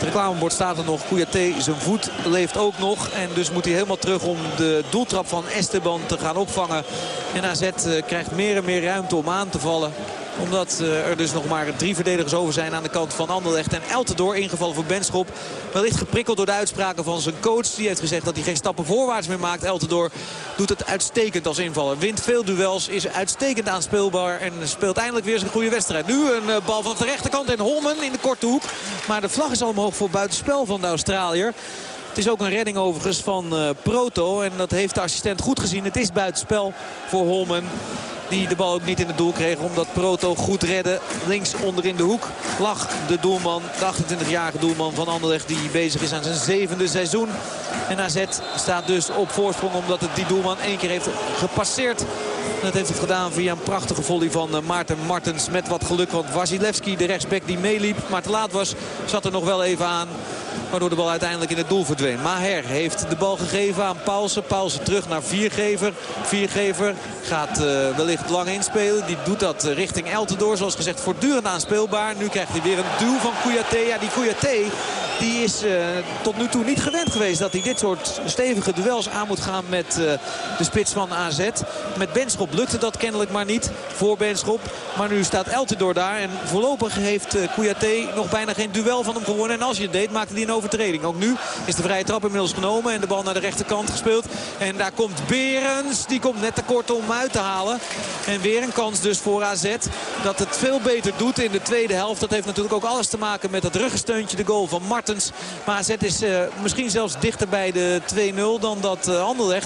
Het reclamebord staat er nog. Kouyaté, zijn voet leeft ook nog. En dus moet hij helemaal terug om de doeltrap van Esteban te gaan opvangen. En AZ eh, krijgt meer en meer ruimte om aan te vallen omdat eh, er dus nog maar drie verdedigers over zijn aan de kant van Anderlecht. En Eltendoor ingevallen voor Benschop. Wellicht geprikkeld door de uitspraken van zijn coach. Die heeft gezegd dat hij geen stappen voorwaarts meer maakt. Eltendoor doet het uitstekend als invaller. Wint veel duels, is uitstekend aanspeelbaar. En speelt eindelijk weer zijn goede wedstrijd. Nu een eh, bal van de rechterkant en Holmen in de korte hoek. Maar de vlag is al omhoog voor buitenspel van de Australiër. Het is ook een redding overigens van uh, Proto. En dat heeft de assistent goed gezien. Het is buitenspel voor Holmen. Die de bal ook niet in het doel kreeg omdat Proto goed redde. Links onder in de hoek lag de doelman, de 28-jarige doelman van Anderlecht. Die bezig is aan zijn zevende seizoen. En AZ staat dus op voorsprong omdat het die doelman één keer heeft gepasseerd. Dat heeft het gedaan via een prachtige volley van eh, Maarten Martens. Met wat geluk, want Wasilewski, de rechtsback die meeliep, maar te laat was, zat er nog wel even aan. Waardoor de bal uiteindelijk in het doel verdween. Maher heeft de bal gegeven aan Paulsen. Paulsen terug naar Viergever. Viergever gaat uh, wellicht lang inspelen. Die doet dat uh, richting Eltendoor. Zoals gezegd voortdurend aanspeelbaar. Nu krijgt hij weer een duw van Kouyaté. Ja, die Kouyaté Die is uh, tot nu toe niet gewend geweest dat hij dit soort stevige duels aan moet gaan met uh, de spits van AZ. Met Benschop lukte dat kennelijk maar niet voor Benschop. Maar nu staat Eltidoor daar. En voorlopig heeft uh, Kouyaté nog bijna geen duel van hem gewonnen. En als je het deed maakte hij een overtreding. Ook nu is de vrije trap inmiddels genomen. En de bal naar de rechterkant gespeeld. En daar komt Berens. Die komt net te kort om uit te halen. En weer een kans dus voor AZ. Dat het veel beter doet in de tweede helft. Dat heeft natuurlijk ook alles te maken met het ruggensteuntje. De goal van Maar AZ is uh, misschien zelfs dichter bij de 2-0 dan dat uh,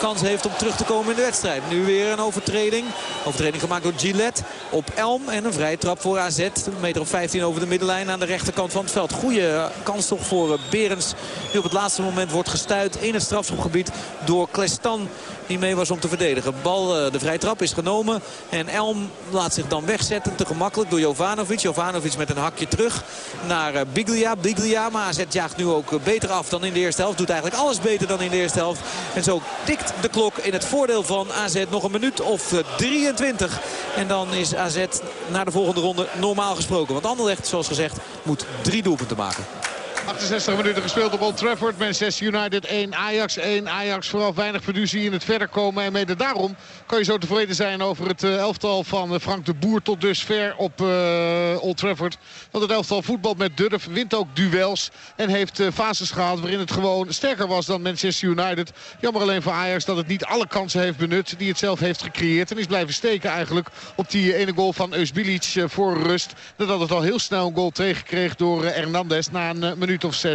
kans heeft om terug te komen in de wedstrijd. Nu weer een overtreding. Overtreding gemaakt door Gillette op Elm. En een vrije trap voor AZ. Meter of 15 over de middenlijn aan de rechterkant van het veld. Goede kans toch voor Berens. Die op het laatste moment wordt gestuit in het strafschopgebied door Klestan die mee was om te verdedigen. Bal, de vrije trap is genomen. En Elm laat zich dan wegzetten. Te gemakkelijk door Jovanovic. Jovanovic met een hakje terug naar Biglia. Biglia, maar AZ jaagt nu ook beter af dan in de eerste helft. Doet eigenlijk alles beter dan in de eerste helft. En zo tikt de klok in het voordeel van AZ nog een minuut of 23. En dan is AZ naar de volgende ronde normaal gesproken. Want Anderlecht, zoals gezegd, moet drie doelpunten maken. 68 minuten gespeeld op Old Trafford. Manchester United 1, Ajax 1. Ajax vooral weinig fiducie in het verder komen. En mede daarom kan je zo tevreden zijn over het elftal van Frank de Boer tot dusver op uh, Old Trafford. Want het elftal voetbal met durf, wint ook duels. En heeft uh, fases gehad waarin het gewoon sterker was dan Manchester United. Jammer alleen voor Ajax dat het niet alle kansen heeft benut die het zelf heeft gecreëerd. En is blijven steken eigenlijk op die ene goal van Eusbilic voor rust. Nadat het al heel snel een goal tegenkreeg door Hernandez na een minuut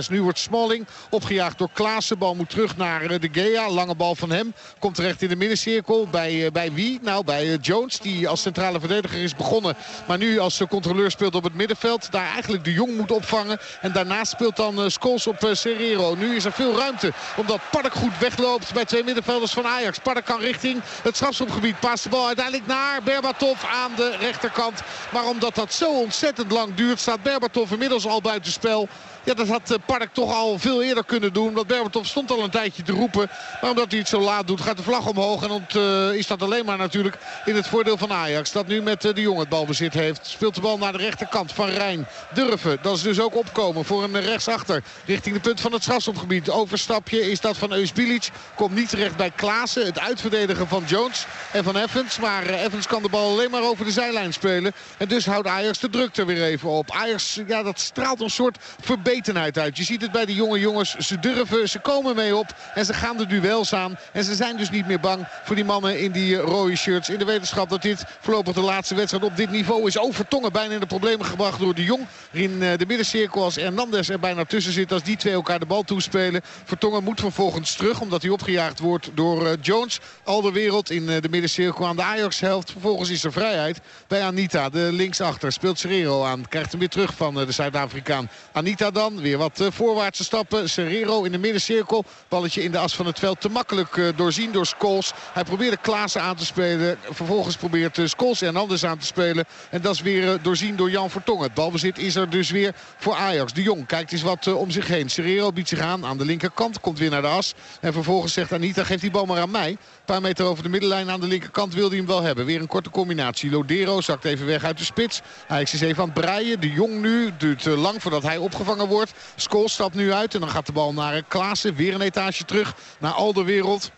Nu wordt Smalling opgejaagd door Klaassen. Bal moet terug naar De Gea. Lange bal van hem. Komt terecht in de middencirkel. Bij, bij wie? Nou, bij Jones. Die als centrale verdediger is begonnen. Maar nu als controleur speelt op het middenveld. Daar eigenlijk de Jong moet opvangen. En daarnaast speelt dan Scholes op Serrero. Nu is er veel ruimte. Omdat Park goed wegloopt bij twee middenvelders van Ajax. Park kan richting het strafschopgebied. Paast de bal uiteindelijk naar Berbatov aan de rechterkant. Maar omdat dat zo ontzettend lang duurt staat Berbatov inmiddels al buiten spel. Ja, dat had Park toch al veel eerder kunnen doen. Want Berbatov stond al een tijdje te roepen. Maar omdat hij het zo laat doet, gaat de vlag omhoog. En ont, uh, is dat alleen maar natuurlijk in het voordeel van Ajax. Dat nu met uh, de Jong het balbezit heeft. Speelt de bal naar de rechterkant van Rijn. Durven, dat is dus ook opkomen voor een rechtsachter. Richting de punt van het strafschopgebied. Overstapje is dat van Eusbilic. Komt niet terecht bij Klaassen. Het uitverdedigen van Jones en van Evans. Maar Evans kan de bal alleen maar over de zijlijn spelen. En dus houdt Ajax de druk er weer even op. Ajax, ja, dat straalt een soort verbetering uit. Je ziet het bij de jonge jongens. Ze durven, ze komen mee op. En ze gaan de duels aan. En ze zijn dus niet meer bang voor die mannen in die rode shirts. In de wetenschap dat dit voorlopig de laatste wedstrijd op dit niveau is. Overtongen bijna in de problemen gebracht door de Jong. In de middencirkel als Hernandez er bijna tussen zit. Als die twee elkaar de bal toespelen. Vertongen moet vervolgens terug. Omdat hij opgejaagd wordt door Jones. Al de wereld in de middencirkel aan de Ajax-helft. Vervolgens is er vrijheid bij Anita. De linksachter speelt Serrero aan. Krijgt hem weer terug van de Zuid-Afrikaan. Anita dan Weer wat voorwaartse stappen. Serrero in de middencirkel. Balletje in de as van het veld. Te makkelijk doorzien door Scholes. Hij probeerde Klaassen aan te spelen. Vervolgens probeert Scholes en anders aan te spelen. En dat is weer doorzien door Jan Vertongen. Het balbezit is er dus weer voor Ajax. De Jong kijkt eens wat om zich heen. Serrero biedt zich aan aan de linkerkant. Komt weer naar de as. En vervolgens zegt Anita geef die bal maar aan mij. Een paar meter over de middenlijn aan de linkerkant wil hij hem wel hebben. Weer een korte combinatie. Lodero zakt even weg uit de spits. Ajax is even aan het breien. De Jong nu duurt lang voordat hij opgevangen wordt. School stapt nu uit en dan gaat de bal naar Klaassen. Weer een etage terug naar Alderwereld.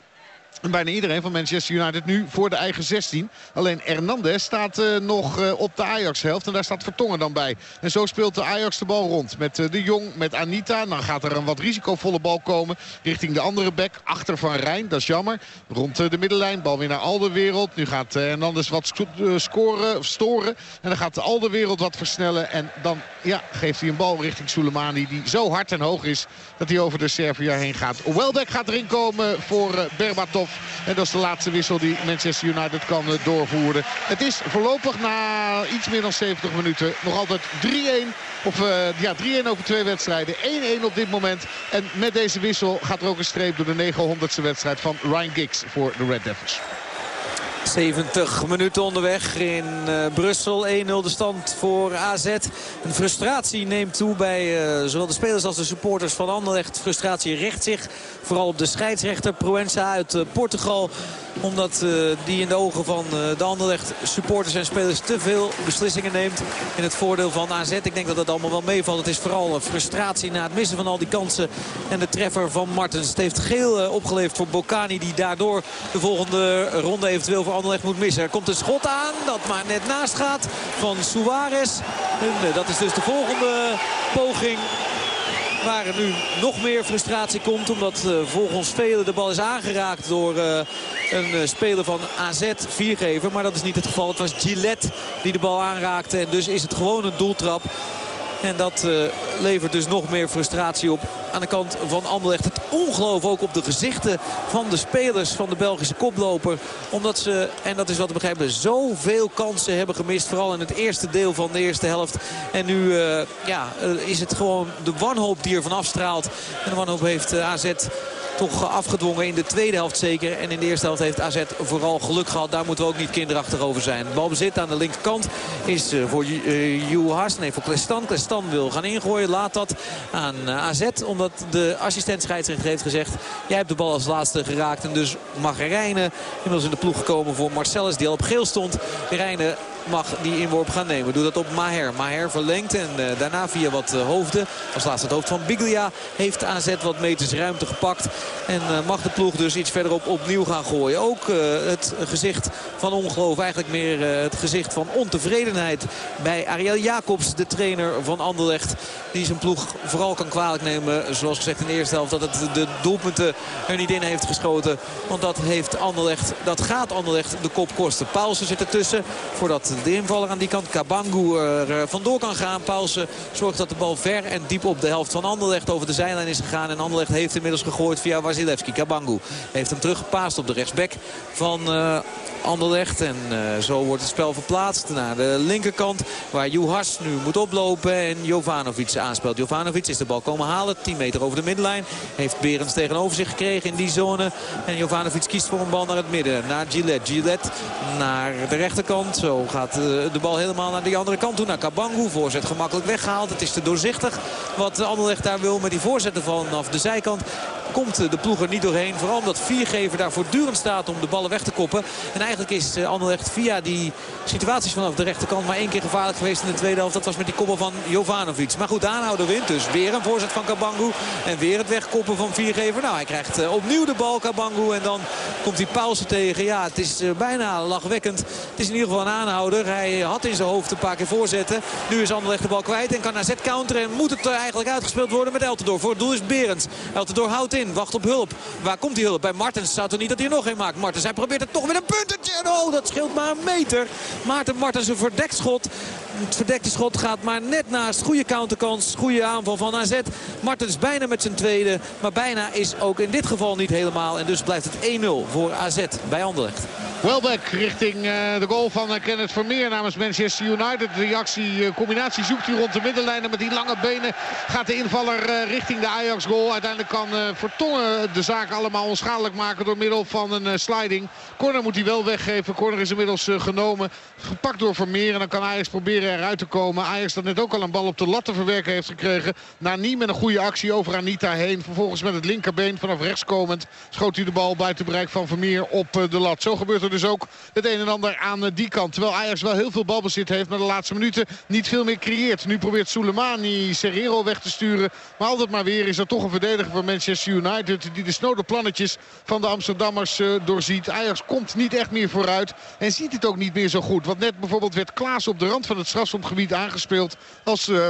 En bijna iedereen van Manchester United nu voor de eigen 16. Alleen Hernandez staat uh, nog uh, op de Ajax-helft. En daar staat Vertongen dan bij. En zo speelt de Ajax de bal rond. Met uh, de Jong, met Anita. Dan gaat er een wat risicovolle bal komen. Richting de andere bek. Achter Van Rijn. Dat is jammer. Rond de middenlijn. Bal weer naar Alderwereld. Nu gaat Hernandez wat scoren, storen. En dan gaat de Alderwereld wat versnellen. En dan ja, geeft hij een bal richting Soleimani. Die zo hard en hoog is dat hij over de Servië heen gaat. Welbeck gaat erin komen voor Berbatov. En dat is de laatste wissel die Manchester United kan doorvoeren. Het is voorlopig na iets meer dan 70 minuten nog altijd 3-1. Of uh, ja, 3-1 over twee wedstrijden. 1-1 op dit moment. En met deze wissel gaat er ook een streep door de 900ste wedstrijd van Ryan Giggs voor de Red Devils. 70 minuten onderweg in uh, Brussel. 1-0 de stand voor AZ. Een frustratie neemt toe bij uh, zowel de spelers als de supporters van Anderlecht. Frustratie recht zich vooral op de scheidsrechter Proença uit uh, Portugal omdat die in de ogen van de Anderlecht supporters en spelers te veel beslissingen neemt. In het voordeel van AZ. Ik denk dat dat allemaal wel meevalt. Het is vooral frustratie na het missen van al die kansen. En de treffer van Martens. Het heeft geel opgeleverd voor Bocani. Die daardoor de volgende ronde eventueel voor Anderlecht moet missen. Er komt een schot aan dat maar net naast gaat van Suarez. En dat is dus de volgende poging waar er nu nog meer frustratie komt. Omdat uh, volgens velen de bal is aangeraakt door uh, een speler van AZ, viergever. Maar dat is niet het geval. Het was Gillette die de bal aanraakte. En dus is het gewoon een doeltrap. En dat uh, levert dus nog meer frustratie op aan de kant van Anderlecht. Het ongeloof ook op de gezichten van de spelers van de Belgische koploper. Omdat ze, en dat is wat we begrijpen, zoveel kansen hebben gemist. Vooral in het eerste deel van de eerste helft. En nu uh, ja, is het gewoon de wanhoop die er van afstraalt. En de wanhoop heeft AZ toch afgedwongen in de tweede helft zeker. En in de eerste helft heeft AZ vooral geluk gehad. Daar moeten we ook niet kinderachtig over zijn. Balbezit aan de linkerkant is voor Juhas, nee voor Klestan. Klestan wil gaan ingooien. Laat dat aan AZ. Omdat de assistent scheidsrechter heeft gezegd... jij hebt de bal als laatste geraakt. En dus mag Rijnen inmiddels in de ploeg gekomen voor Marcellus die al op geel stond. Rijnen mag die inworp gaan nemen. Doe dat op Maher. Maher verlengt en uh, daarna via wat uh, hoofden. Als laatste het hoofd van Biglia heeft AZ wat meters ruimte gepakt. En uh, mag de ploeg dus iets verderop opnieuw gaan gooien. Ook het gezicht van ongeloof. Eigenlijk meer het gezicht van ontevredenheid bij Ariel Jacobs. De trainer van Anderlecht. Die zijn ploeg vooral kan kwalijk nemen. Zoals gezegd in de eerste helft. Dat het de doelpunten er niet in heeft geschoten. Want dat heeft Anderlecht. Dat gaat Anderlecht de kop kosten. Paulsen zit ertussen. Voordat de invaller aan die kant Kabangu er vandoor kan gaan. Paulsen zorgt dat de bal ver en diep op de helft van Anderlecht over de zijlijn is gegaan. En Anderlecht heeft inmiddels gegooid via Wasilewski. Kabangu heeft hem teruggepaast op de rechtsback van uh, Anderlecht. En uh, zo wordt het spel verplaatst naar de linkerkant. Waar Juhas nu moet oplopen en Jovanovic aanspeelt. Jovanovic is de bal komen halen. 10 meter over de middenlijn. Heeft Berends tegenover zich gekregen in die zone. En Jovanovic kiest voor een bal naar het midden. Naar Gillette. Gillette naar de rechterkant. Zo gaat de bal helemaal naar die andere kant toe. Naar Kabangu. Voorzet gemakkelijk weggehaald. Het is te doorzichtig wat Anderlecht daar wil. Met die voorzetten vanaf de zijkant komt de ploeg er niet doorheen. Vooral omdat Viergever daar voortdurend staat om de ballen weg te koppen. En eigenlijk is Anderlecht via die situaties vanaf de rechterkant maar één keer gevaarlijk geweest in de tweede helft. Dat was met die koppel van Jovanovic. Maar goed, de aanhouder wint dus. Weer een voorzet van Kabangu. En weer het wegkoppen van Viergever. Nou, hij krijgt opnieuw de bal Kabangu. En dan komt hij Paulsen tegen. Ja, het is bijna lachwekkend. Het is in ieder geval een aanhouder. Hij had in zijn hoofd een paar keer voorzetten. Nu is Anderlecht de bal kwijt en kan naar zet counteren. En moet het eigenlijk uitgespeeld worden met Eltendoor. Voor het doel is Berends. Eltendoor houdt in, wacht op hulp. Waar komt die hulp? Bij Martens staat er niet dat hij er nog een maakt. Martens, hij probeert het toch met een puntetje. Oh, dat scheelt maar een meter. Maarten Martens een verdekt schot. Het verdekte schot gaat maar net naast. Goede counterkans, goede aanval van AZ. Martens bijna met zijn tweede. Maar bijna is ook in dit geval niet helemaal. En dus blijft het 1-0 voor AZ bij Anderlecht. Welbeck richting uh, de goal van uh, Kenneth Vermeer namens Manchester United. De actie, uh, combinatie zoekt hij rond de middenlijn. En met die lange benen gaat de invaller richting de Ajax goal. Uiteindelijk kan Vertongen de zaak allemaal onschadelijk maken door middel van een sliding. Corner moet hij wel weggeven. Corner is inmiddels genomen. Gepakt door Vermeer. En dan kan Ajax proberen eruit te komen. Ajax dat net ook al een bal op de lat te verwerken heeft gekregen. Nani met een goede actie over Anita heen. Vervolgens met het linkerbeen vanaf rechts komend schoot hij de bal buiten bereik van Vermeer op de lat. Zo gebeurt er dus ook het een en ander aan die kant. Terwijl Ajax wel heel veel balbezit heeft. Maar de laatste minuten niet veel meer creëert. Nu probeert Soleimani Serrero weg te sturen. Maar altijd maar weer is er toch een verdediger van Manchester United. Die de snode plannetjes van de Amsterdammers doorziet. Ajax komt niet echt meer vooruit. En ziet het ook niet meer zo goed. Want net bijvoorbeeld werd Klaas op de rand van het strafschopgebied aangespeeld. Als... Uh,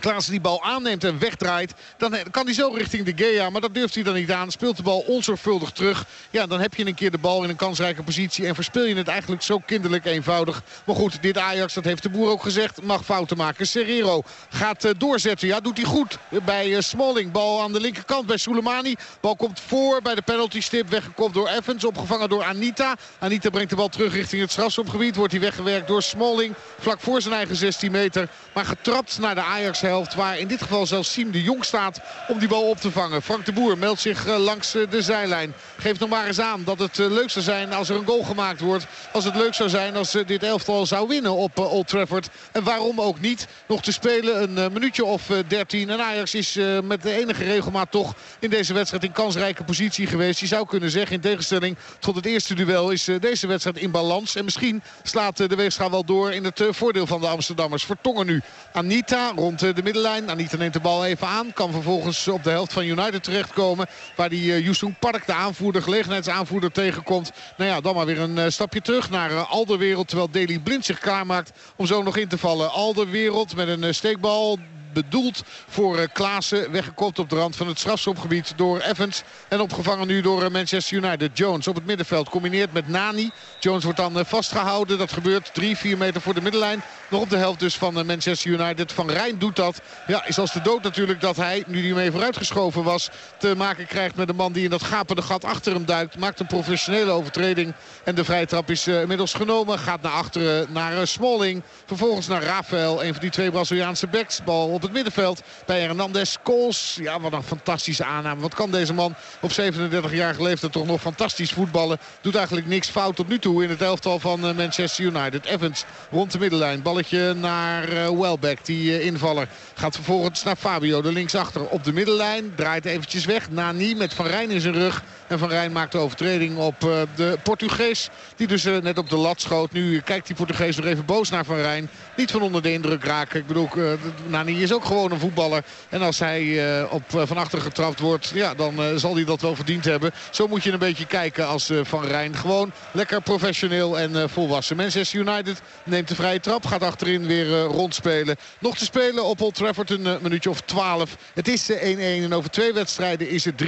Klaassen die bal aanneemt en wegdraait. Dan kan hij zo richting de Gea. Maar dat durft hij dan niet aan. Speelt de bal onzorgvuldig terug. Ja, dan heb je een keer de bal in een kansrijke positie. En verspil je het eigenlijk zo kinderlijk eenvoudig. Maar goed, dit Ajax, dat heeft de boer ook gezegd, mag fouten maken. Serrero gaat uh, doorzetten. Ja, doet hij goed bij uh, Smalling. Bal aan de linkerkant bij Soleimani. Bal komt voor bij de penalty stip. Weggekopt door Evans. Opgevangen door Anita. Anita brengt de bal terug richting het strafschopgebied. Wordt hij weggewerkt door Smalling. Vlak voor zijn eigen 16 meter. Maar getrapt naar de Ajax Ajax-helft. Waar in dit geval zelfs Siem de Jong staat om die bal op te vangen. Frank de Boer meldt zich langs de zijlijn. Geeft nog maar eens aan dat het leuk zou zijn als er een goal gemaakt wordt. Als het leuk zou zijn als dit elftal zou winnen op Old Trafford. En waarom ook niet. Nog te spelen een minuutje of 13. En Ajax is met de enige regelmaat toch in deze wedstrijd in kansrijke positie geweest. Je zou kunnen zeggen in tegenstelling tot het eerste duel is deze wedstrijd in balans. En misschien slaat de weegschaal wel door in het voordeel van de Amsterdammers. Vertongen nu Anita rond de middenlijn. Anita neemt de bal even aan. Kan vervolgens op de helft van United terechtkomen. Waar die Youssoung Park, de aanvoerder, gelegenheidsaanvoerder tegenkomt. Nou ja, dan maar weer een stapje terug naar Alderwereld. Terwijl Deli Blind zich klaarmaakt om zo nog in te vallen. Alderwereld met een steekbal bedoeld voor eh, Klaassen. Weggekopt op de rand van het strafschopgebied door Evans. En opgevangen nu door eh, Manchester United. Jones op het middenveld combineert met Nani. Jones wordt dan eh, vastgehouden. Dat gebeurt 3, 4 meter voor de middenlijn. Nog op de helft dus van Manchester United. Van Rijn doet dat. Ja, is als de dood natuurlijk dat hij, nu hij mee vooruitgeschoven was... te maken krijgt met een man die in dat gapende gat achter hem duikt. Maakt een professionele overtreding. En de vrije trap is inmiddels genomen. Gaat naar achteren naar Smalling. Vervolgens naar Rafael. Een van die twee Braziliaanse backs. Bal op het middenveld bij Hernandez. Kools, ja wat een fantastische aanname. Wat kan deze man op 37-jarige leeftijd toch nog fantastisch voetballen. Doet eigenlijk niks fout tot nu toe in het elftal van eh, Manchester United. Evans rond de middenlijn. Naar uh, Welbeck, die uh, invaller. Gaat vervolgens naar Fabio, de linksachter op de middenlijn. Draait eventjes weg. Nani met Van Rijn in zijn rug. En Van Rijn maakt de overtreding op de Portugees. Die dus net op de lat schoot. Nu kijkt die Portugees nog even boos naar Van Rijn. Niet van onder de indruk raken. Ik bedoel, Nani is ook gewoon een voetballer. En als hij op, van achter getrapt wordt, ja, dan zal hij dat wel verdiend hebben. Zo moet je een beetje kijken als Van Rijn. Gewoon lekker professioneel en volwassen. Manchester United neemt de vrije trap. Gaat achterin weer rondspelen. Nog te spelen op Old Trafford een minuutje of 12. Het is 1-1 en over twee wedstrijden is het 3-1.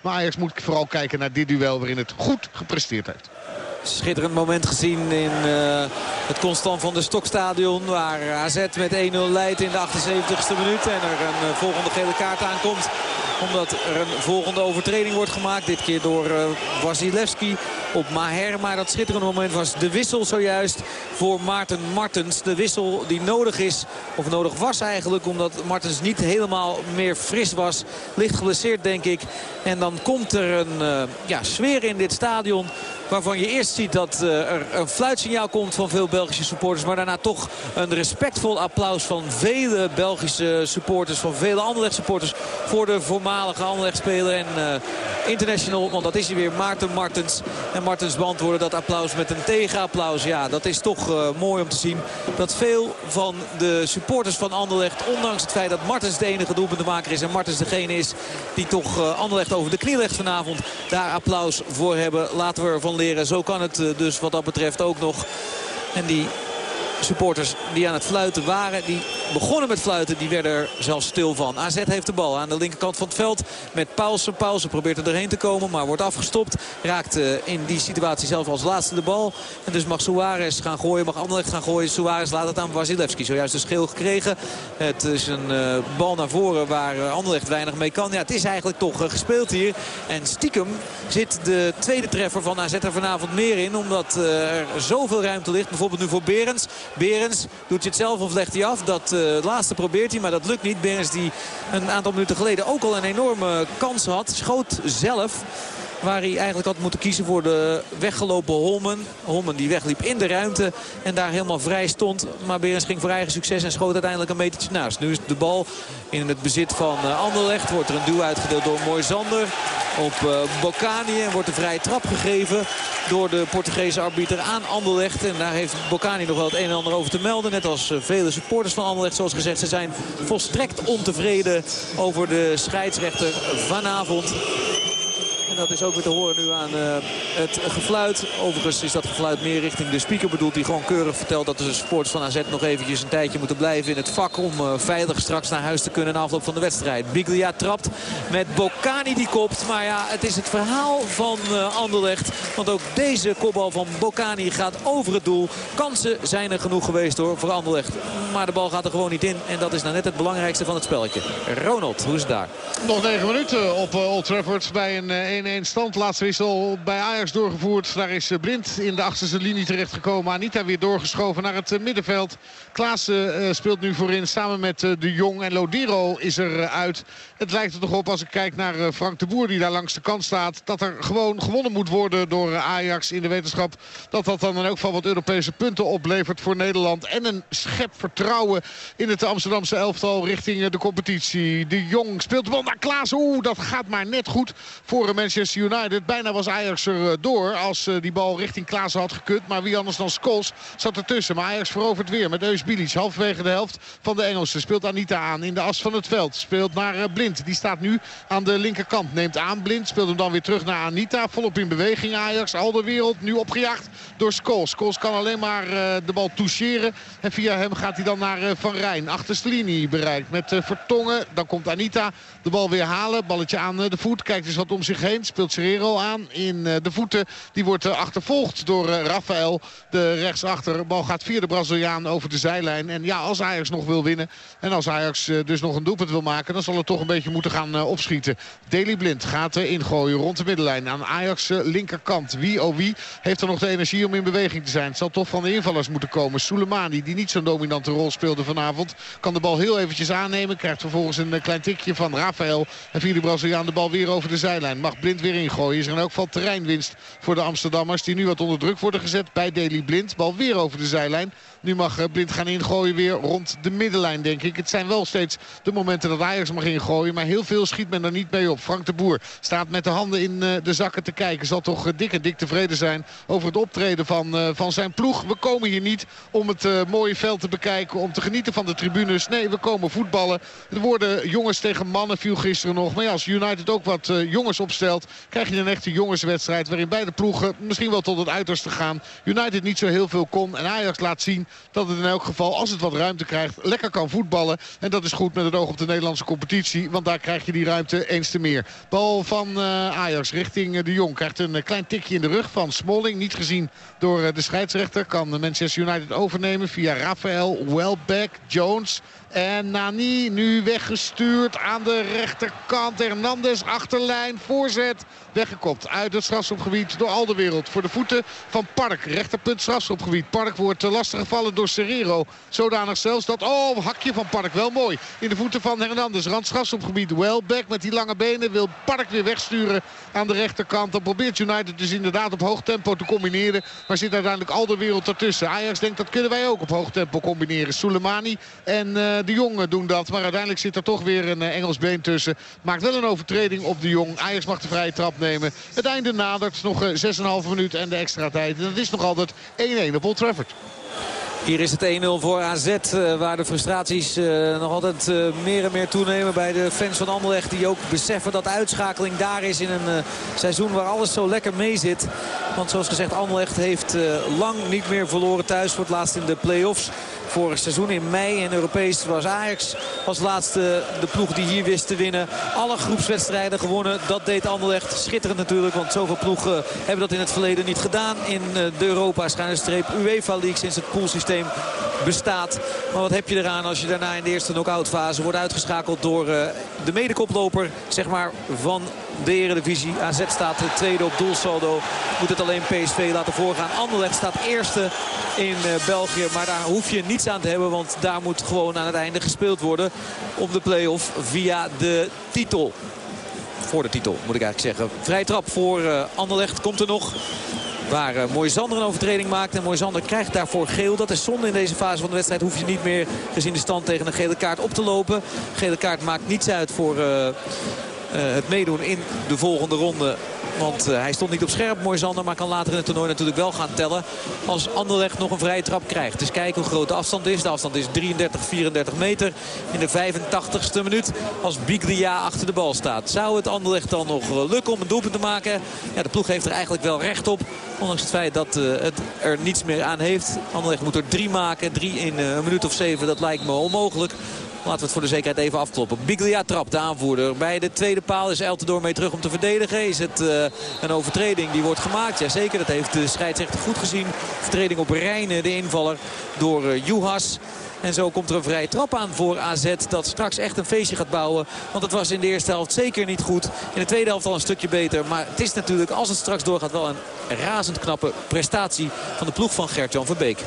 Maar Ajax moet vooral kijken naar dit duel waarin het goed gepresteerd heeft. Schitterend moment gezien in het Constant van de Stokstadion. Waar AZ met 1-0 leidt in de 78ste minuut. En er een volgende gele kaart aankomt. Omdat er een volgende overtreding wordt gemaakt. Dit keer door uh, Wasilewski op Maher. Maar dat schitterende moment was de wissel zojuist voor Maarten Martens. De wissel die nodig is, of nodig was eigenlijk. Omdat Martens niet helemaal meer fris was. Licht geblesseerd denk ik. En dan komt er een ja, sfeer in dit stadion Waarvan je eerst ziet dat uh, er een fluitsignaal komt van veel Belgische supporters. Maar daarna toch een respectvol applaus van vele Belgische supporters. Van vele Anderlecht supporters voor de voormalige Anderlecht-speler en uh, international. Want dat is hij weer, Maarten Martens. En Martens beantwoordde dat applaus met een tegenapplaus. Ja, dat is toch uh, mooi om te zien. Dat veel van de supporters van Anderlecht, ondanks het feit dat Martens de enige doelpuntenmaker is. En Martens degene is die toch Anderlecht over de knie legt vanavond. Daar applaus voor hebben. Laten we ervan zo kan het eh, dus wat dat betreft ook nog. En die supporters die aan het fluiten waren. Die begonnen met fluiten, die werden er zelfs stil van. AZ heeft de bal aan de linkerkant van het veld met Paulsen. Paulsen probeert er doorheen te komen, maar wordt afgestopt. Raakt uh, in die situatie zelf als laatste de bal. En dus mag Suarez gaan gooien, mag Anderlecht gaan gooien. Suarez laat het aan Wasilewski. Zojuist de schil gekregen. Het is een uh, bal naar voren waar uh, Anderlecht weinig mee kan. Ja, het is eigenlijk toch gespeeld hier. En stiekem zit de tweede treffer van AZ er vanavond meer in. Omdat er zoveel ruimte ligt. Bijvoorbeeld nu voor Berends. Berens doet je het zelf of legt hij af. Dat uh, laatste probeert hij, maar dat lukt niet. Berens die een aantal minuten geleden ook al een enorme kans had. Schoot zelf. Waar hij eigenlijk had moeten kiezen voor de weggelopen Holmen. Holmen die wegliep in de ruimte en daar helemaal vrij stond. Maar Berens ging voor eigen succes en schoot uiteindelijk een metertje naast. Nu is de bal in het bezit van uh, Anderlecht. Wordt er een duw uitgedeeld door Moisander op uh, Bocani. En wordt de vrije trap gegeven door de Portugese arbiter aan Anderlecht. En daar heeft Bocani nog wel het een en ander over te melden. Net als uh, vele supporters van Anderlecht. Zoals gezegd, ze zijn volstrekt ontevreden over de scheidsrechter vanavond. En dat is ook weer te horen nu aan uh, het gefluit. Overigens is dat gefluit meer richting de speaker bedoeld. Die gewoon keurig vertelt dat de supporters van AZ nog eventjes een tijdje moeten blijven in het vak. Om uh, veilig straks naar huis te kunnen na afloop van de wedstrijd. Biglia trapt met Bocani die kopt. Maar ja, het is het verhaal van uh, Anderlecht. Want ook deze kopbal van Bocani gaat over het doel. Kansen zijn er genoeg geweest hoor voor Anderlecht. Maar de bal gaat er gewoon niet in. En dat is nou net het belangrijkste van het spelletje. Ronald, hoe is het daar? Nog negen minuten op Old Trafford bij een 1-1 stand. Laatste wissel bij Ajax doorgevoerd. Daar is Blind in de achterste linie terechtgekomen. Anita weer doorgeschoven naar het middenveld. Klaassen speelt nu voorin samen met de Jong. En Lodiro is er uit. Het lijkt er toch op als ik kijk naar Frank de Boer die daar langs de kant staat. Dat er gewoon gewonnen moet worden door Ajax in de wetenschap. Dat dat dan ook van wat Europese punten oplevert voor Nederland. En een schep vertrouwen in het Amsterdamse elftal richting de competitie. De Jong speelt bal naar Klaas. Oeh, dat gaat maar net goed voor Manchester United. Bijna was Ajax er door als die bal richting Klaas had gekund. Maar wie anders dan Scholes zat ertussen. Maar Ajax verovert weer met Eus Bilic. Halverwege de helft van de Engelsen. Speelt Anita aan in de as van het veld. Speelt naar Blind. Die staat nu aan de linkerkant. Neemt aan Blind. Speelt hem dan weer terug naar Anita. Volop in beweging Ajax. Al de wereld nu opgejaagd door Scholes. Scholes kan alleen maar de bal toucheren. En via hem gaat hij dan naar Van Rijn. Achterste linie bereikt met Vertongen. Dan komt Anita de bal weer halen. Balletje aan de voet. Kijkt eens wat om zich heen. Speelt Serrero aan in de voeten. Die wordt achtervolgd door Rafael. De rechtsachter. Bal gaat via de Braziliaan over de zijlijn. En ja, als Ajax nog wil winnen. En als Ajax dus nog een doelpunt wil maken. Dan zal het toch een beetje moeten gaan opschieten. Deli Blind gaat ingooien rond de middenlijn. Aan Ajax linkerkant. Wie oh wie heeft er nog de energie om in beweging te zijn. Het zal toch van de invallers moeten komen. Soleimani die niet zo'n dominante rol speelde vanavond. Kan de bal heel eventjes aannemen. Krijgt vervolgens een klein tikje van Rafael. En via de Braziliaan de bal weer over de zijlijn. Mag Blind weer ingooien. Is er in elk geval terreinwinst voor de Amsterdammers. Die nu wat onder druk worden gezet bij Deli Blind. Bal weer over de zijlijn. Nu mag Blind gaan ingooien weer rond de middenlijn denk ik. Het zijn wel steeds de momenten dat Ajax mag ingooien. Maar heel veel schiet men er niet mee op. Frank de Boer staat met de handen in de zakken te kijken. Zal toch dik en dik tevreden zijn over het optreden van, van zijn ploeg. We komen hier niet om het mooie veld te bekijken. Om te genieten van de tribunes. Nee, we komen voetballen. Er worden jongens tegen mannen viel gisteren nog. Maar ja, als United ook wat jongens opstelt. Krijg je een echte jongenswedstrijd. Waarin beide ploegen misschien wel tot het uiterste gaan. United niet zo heel veel kon. En Ajax laat zien dat het in elk geval, als het wat ruimte krijgt, lekker kan voetballen. En dat is goed met het oog op de Nederlandse competitie. Want daar krijg je die ruimte eens te meer. Bal van Ajax richting de Jong. Krijgt een klein tikje in de rug van Smalling. Niet gezien door de scheidsrechter. Kan Manchester United overnemen via Rafael, Welbeck, Jones... En Nani nu weggestuurd aan de rechterkant. Hernandez achterlijn. Voorzet. Weggekopt uit het strafschopgebied door al de wereld. Voor de voeten van Park. Rechterpunt strafschopgebied. Park wordt door Serrero. Zodanig zelfs dat... Oh, hakje van Park. Wel mooi. In de voeten van Hernandez. Rand strafschopgebied. Welbeck met die lange benen wil Park weer wegsturen aan de rechterkant. Dan probeert United dus inderdaad op hoog tempo te combineren. Maar zit uiteindelijk al de wereld ertussen. Ajax denkt dat kunnen wij ook op hoog tempo combineren. Soleimani en... Uh, de Jong doen dat. Maar uiteindelijk zit er toch weer een Engels been tussen. Maakt wel een overtreding op de Jong. Ajax mag de vrije trap nemen. Het einde nadert. Nog 6,5 minuten en de extra tijd. En dat is nog altijd 1-1 op Old Trafford. Hier is het 1-0 voor AZ. Uh, waar de frustraties uh, nog altijd uh, meer en meer toenemen bij de fans van Anderlecht. Die ook beseffen dat uitschakeling daar is in een seizoen waar alles zo lekker mee zit. Want zoals gezegd, Anderlecht heeft lang niet meer verloren thuis voor het laatst in de play-offs. Vorig seizoen in mei en Europees was Ajax als laatste de ploeg die hier wist te winnen. Alle groepswedstrijden gewonnen. Dat deed Anderlecht schitterend natuurlijk. Want zoveel ploegen hebben dat in het verleden niet gedaan. In de Europa-streep UEFA League sinds het poolsysteem bestaat. Maar wat heb je eraan als je daarna in de eerste knock-out fase wordt uitgeschakeld door de medekoploper zeg maar, van de Eredivisie. AZ staat tweede op doelsaldo. Moet het alleen PSV laten voorgaan. Anderlecht staat eerste in België. Maar daar hoef je niets aan te hebben. Want daar moet gewoon aan het einde gespeeld worden. Om de play-off via de titel. Voor de titel moet ik eigenlijk zeggen. Vrij trap voor uh, Anderlecht komt er nog. Waar uh, Moisander een overtreding maakt. En Moisander krijgt daarvoor geel. Dat is zonde in deze fase van de wedstrijd. Hoef je niet meer gezien de stand tegen een gele kaart op te lopen. Gele kaart maakt niets uit voor... het meedoen in de volgende ronde. Want uh, hij stond niet op scherp, mooi Zander. Maar kan later in het toernooi natuurlijk wel gaan tellen. Als Anderlecht nog een vrije trap krijgt. Dus kijken hoe groot de afstand is. De afstand is 33, 34 meter. In de 85ste minuut. Als Biglia achter de bal staat. Zou het Anderlecht dan nog uh, lukken om een doelpunt te maken? Ja, de ploeg heeft er eigenlijk wel recht op. Ondanks het feit dat uh, het er niets meer aan heeft. Anderlecht moet er drie maken. Drie in een minuut of zeven. Dat lijkt me onmogelijk. Laten we het voor de zekerheid even afkloppen. Biglia trapt de aanvoerder. Bij de tweede paal is Eltendoor mee terug om te verdedigen. Is het uh, een overtreding die wordt gemaakt? Jazeker, dat heeft de scheidsrechter goed gezien. Vertreding op Rijnen, de invaller, door uh, Juhas. En zo komt er een vrije trap aan voor AZ dat straks echt een feestje gaat bouwen. Want het was in de eerste helft zeker niet goed. In de tweede helft al een stukje beter. Maar het is natuurlijk, als het straks doorgaat, wel een razend knappe prestatie van de ploeg van Gert-Jan Verbeek.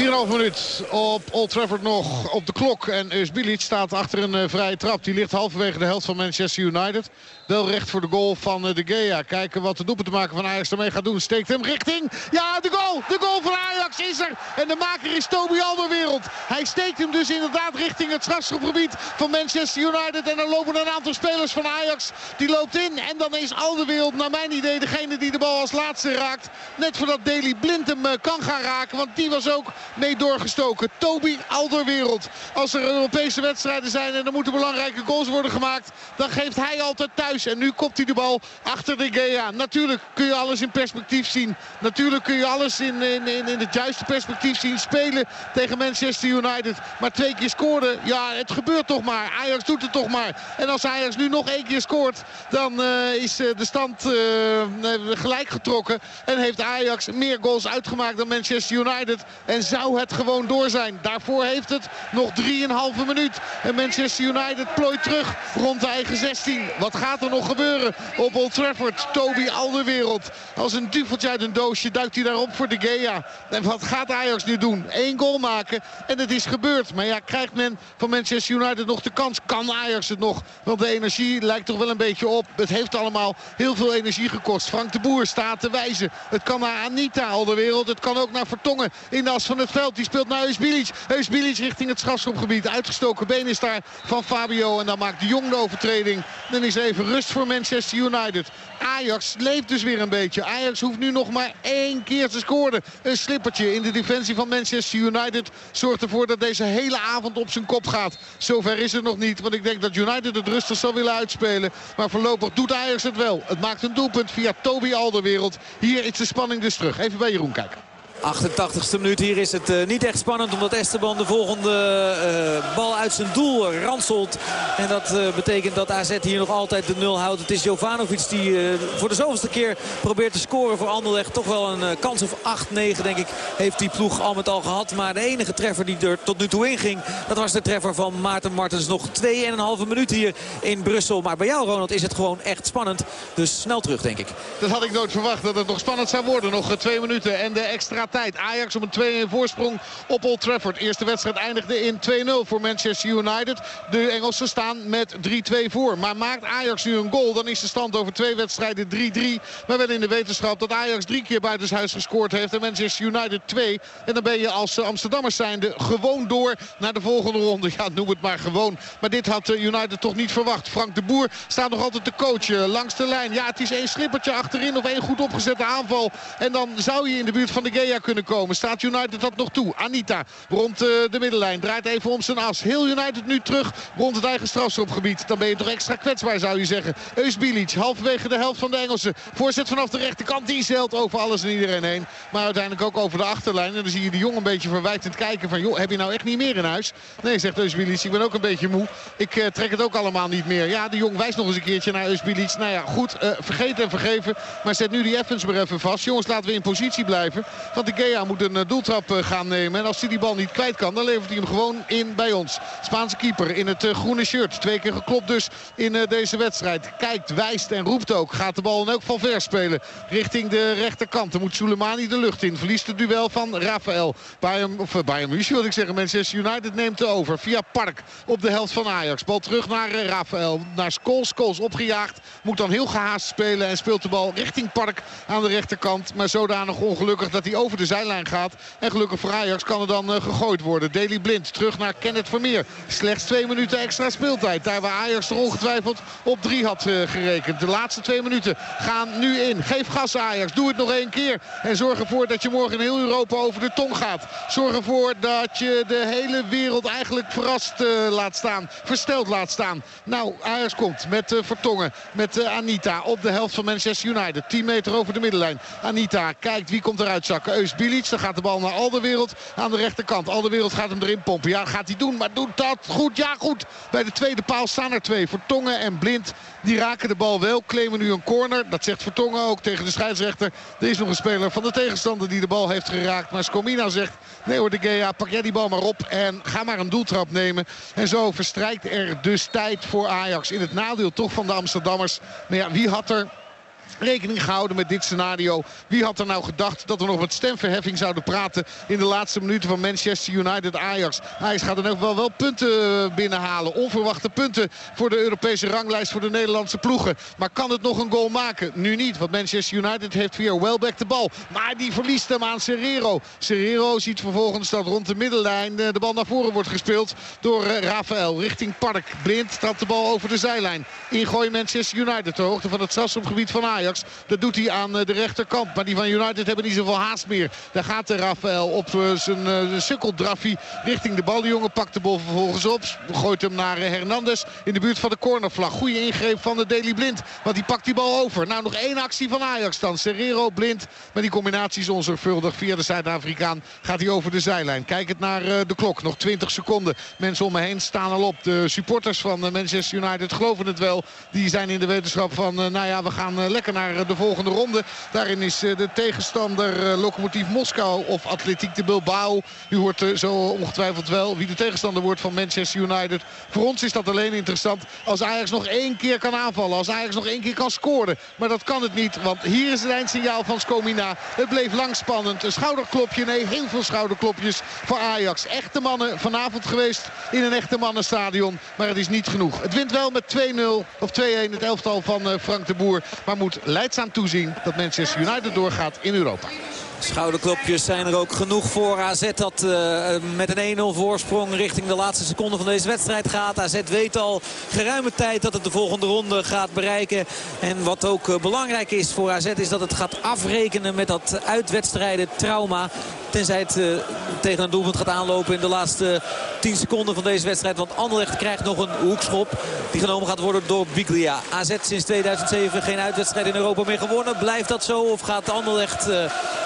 4,5 minuut op Old Trafford nog op de klok. En Eusbilic staat achter een uh, vrije trap. Die ligt halverwege de helft van Manchester United. Wel recht voor de goal van uh, De Gea. Kijken wat de doelpunt te maken van Ajax ermee gaat doen. Steekt hem richting. Ja, de goal! De goal van Ajax is er! En de maker is Toby Alderwereld. Hij steekt hem dus inderdaad richting het strafschopgebied van Manchester United. En dan lopen een aantal spelers van Ajax. Die loopt in. En dan is Alderwereld naar mijn idee degene die de bal als laatste raakt. Net voordat Daley Blind hem uh, kan gaan raken. Want die was ook mee doorgestoken. Toby Alderwereld. Als er Europese wedstrijden zijn en er moeten belangrijke goals worden gemaakt... dan geeft hij altijd thuis. En nu kopt hij de bal achter de Gea. Natuurlijk kun je alles in perspectief zien. Natuurlijk kun je alles in, in, in, het juiste perspectief zien. Spelen tegen Manchester United. Maar twee keer scoren, ja, het gebeurt toch maar. Ajax doet het toch maar. En als Ajax nu nog één keer scoort... dan uh, is uh, de stand uh, gelijk getrokken. En heeft Ajax meer goals uitgemaakt dan Manchester United. En zou het gewoon door zijn. Daarvoor heeft het nog 3,5 minuut. En Manchester United plooit terug rond de eigen 16. Wat gaat er nog gebeuren op Old Trafford? Toby Alderwereld. Als een duveltje uit een doosje duikt hij daarop voor de Gea. En wat gaat Ajax nu doen? Eén goal maken en het is gebeurd. Maar ja, krijgt men van Manchester United nog de kans? Kan Ajax het nog? Want de energie lijkt toch wel een beetje op. Het heeft allemaal heel veel energie gekost. Frank de Boer staat te wijzen. Het kan naar Anita Alderwereld. Het kan ook naar Vertongen in de as van het veld. Die speelt naar Eusbilic. Eusbilic richting het strafschopgebied. Uitgestoken been is daar van Fabio. En dan maakt de Jong de overtreding. Dan is even rust voor Manchester United. Ajax leeft dus weer een beetje. Ajax hoeft nu nog maar één keer te scoren. Een slippertje in de defensie van Manchester United zorgt ervoor dat deze hele avond op zijn kop gaat. Zover is het nog niet, want ik denk dat United het rustig zal willen uitspelen. Maar voorlopig doet Ajax het wel. Het maakt een doelpunt via Toby Alderwereld. Hier is de spanning dus terug. Even bij Jeroen kijken. 88ste minuut. Hier is het uh, niet echt spannend omdat Esteban de volgende uh, bal uit zijn doel ranselt. En dat uh, betekent dat AZ hier nog altijd de nul houdt. Het is Jovanovic die voor de zoveelste keer probeert te scoren voor Anderlecht. Toch wel een kans of 8-9 denk ik heeft die ploeg al met al gehad. Maar de enige treffer die er tot nu toe in ging, dat was de treffer van Maarten Martens. Nog 2,5 minuut hier in Brussel. Maar bij jou Ronald is het gewoon echt spannend. Dus snel terug denk ik. Dat had ik nooit verwacht dat het nog spannend zou worden. Nog twee minuten en de extra tijd. Ajax op een 2-1 voorsprong op Old Trafford. Eerste wedstrijd eindigde in 2-0 voor Manchester United. De Engelsen staan met 3-2 voor. Maar maakt Ajax nu een goal, dan is de stand over twee wedstrijden 3-3. Maar wel in de wetenschap dat Ajax drie keer buitenshuis gescoord heeft. En Manchester United 2. En dan ben je als Amsterdammers zijnde gewoon door naar de volgende ronde. Ja, noem het maar gewoon. Maar dit had United toch niet verwacht. Frank de Boer staat nog altijd te coachen langs de lijn. Ja, het is één slippertje achterin of één goed opgezette aanval. En dan zou je in de buurt van de Gea kunnen komen. Staat United dat nog toe? Anita rond uh, de middenlijn. Draait even om zijn as. Heel United nu terug rond het eigen strafschopgebied. Dan ben je toch extra kwetsbaar zou je zeggen. Eusbilic halverwege de helft van de Engelsen. Voorzet vanaf de rechterkant. Die zeilt over alles en iedereen heen. Maar uiteindelijk ook over de achterlijn. En dan zie je de jongen een beetje verwijtend kijken van... joh, heb je nou echt niet meer in huis? Nee, zegt Eusbilic. Ik ben ook een beetje moe. Ik uh, trek het ook allemaal niet meer. Ja, de jong wijst nog eens een keertje naar Eusbilic. Nou ja, goed. Uh, vergeten en vergeven. Maar zet nu die Evans maar even vast. Jongens, laten we in positie blijven. Want de Gea moet een doeltrap gaan nemen. En als hij die bal niet kwijt kan, dan levert hij hem gewoon in bij ons. Spaanse keeper in het groene shirt. Twee keer geklopt dus in deze wedstrijd. Kijkt, wijst en roept ook. Gaat de bal in elk geval ver spelen. Richting de rechterkant. Dan moet Soleimani de lucht in. Verliest het duel van Rafael. Bayern, of Bayern München wil ik zeggen. Manchester United neemt over. Via Park op de helft van Ajax. Bal terug naar Rafael. Naar Scholes. Scholes opgejaagd. Moet dan heel gehaast spelen. En speelt de bal richting Park aan de rechterkant. Maar zodanig ongelukkig dat hij over de zijlijn gaat. En gelukkig voor Ajax kan er dan uh, gegooid worden. Deli Blind terug naar Kenneth Vermeer. Slechts twee minuten extra speeltijd. Daar waar Ajax er ongetwijfeld op drie had uh, gerekend. De laatste twee minuten gaan nu in. Geef gas Ajax. Doe het nog één keer. En zorg ervoor dat je morgen in heel Europa over de tong gaat. Zorg ervoor dat je de hele wereld eigenlijk verrast uh, laat staan. Versteld laat staan. Nou, Ajax komt met Vertongen. Met Anita op de helft van Manchester United. 10 meter over de middenlijn. Anita kijkt wie komt eruit zakken. Eusbilic. Dan gaat de bal naar Alderwereld aan de rechterkant. Alderwereld gaat hem erin pompen. Ja, gaat hij doen. Maar doet dat goed. Ja, goed. Bij de tweede paal staan er twee. Vertongen en Blind. Die raken de bal wel. Claimen nu een corner. Dat zegt Vertongen ook tegen de scheidsrechter. Er is nog een speler van de tegenstander die de bal heeft geraakt. Maar Scomina zegt, nee hoor de Gea, pak jij die bal maar op. En ga maar een doeltrap nemen. En zo verstrijkt er dus tijd voor Ajax. In het nadeel toch van de Amsterdammers. Maar ja, wie had er rekening gehouden met dit scenario. Wie had er nou gedacht dat we nog met stemverheffing zouden praten... in de laatste minuten van Manchester United-Ajax. Ajax gaat er ook wel, wel punten binnenhalen. Onverwachte punten voor de Europese ranglijst voor de Nederlandse ploegen. Maar kan het nog een goal maken? Nu niet, want Manchester United heeft via Welbeck de bal. Maar die verliest hem aan Serrero. Serrero ziet vervolgens dat rond de middenlijn eh, de bal naar voren wordt gespeeld... door eh, Rafael richting Park. Blind trapt de bal over de zijlijn. Ingooi Manchester United ter hoogte van het strafschopgebied van Ajax. Dat doet hij aan eh, de rechterkant. Maar die van United hebben niet zoveel haast meer. Daar gaat Rafael op eh, zijn uh, sukkeldraffie richting de bal. De jongen pakt de bal vervolgens op. Gooit hem naar Hernandez in de buurt van de cornervlag. Goede ingreep van de Daily Blind. Want die pakt die bal over. Nou nog één actie van Ajax dan. Serrero Blind. Maar die combinatie is onzorgvuldig. Via de Zuid-Afrikaan gaat hij over de zijlijn. Kijk het naar de klok. Nog 20 seconden. Mensen om me heen staan al op. De supporters van Manchester United geloven het wel. Die zijn in de wetenschap van nou ja we gaan lekker naar naar de volgende ronde. Daarin is eh, de tegenstander eh, Lokomotief Moskou of Atletiek de Bilbao. U hoort eh, zo ongetwijfeld wel wie de tegenstander wordt van Manchester United. Voor ons is dat alleen interessant als Ajax nog één keer kan aanvallen. Als Ajax nog één keer kan scoren. Maar dat kan het niet, want hier is het eindsignaal van Skomina. Het bleef lang spannend. Een schouderklopje, nee, heel veel schouderklopjes voor Ajax. Echte mannen vanavond geweest in een echte mannenstadion. Maar het is niet genoeg. Het wint wel met 2-0 of 2-1 het elftal van Frank de Boer. Maar moet leidzaam toezien dat Manchester United doorgaat in Europa. Schouderklopjes zijn er ook genoeg voor. AZ dat uh, met een 1-0 voorsprong richting de laatste seconde van deze wedstrijd gaat. AZ weet al geruime tijd dat het de volgende ronde gaat bereiken. En wat ook uh, belangrijk is voor AZ is dat het gaat afrekenen met dat uitwedstrijden trauma. Tenzij het uh, tegen een doelpunt gaat aanlopen in de laatste 10 seconden van deze wedstrijd. Want Anderlecht krijgt nog een hoekschop die genomen gaat worden door Biglia. AZ sinds 2007 geen uitwedstrijd in Europa meer gewonnen. Blijft dat zo of gaat Anderlecht...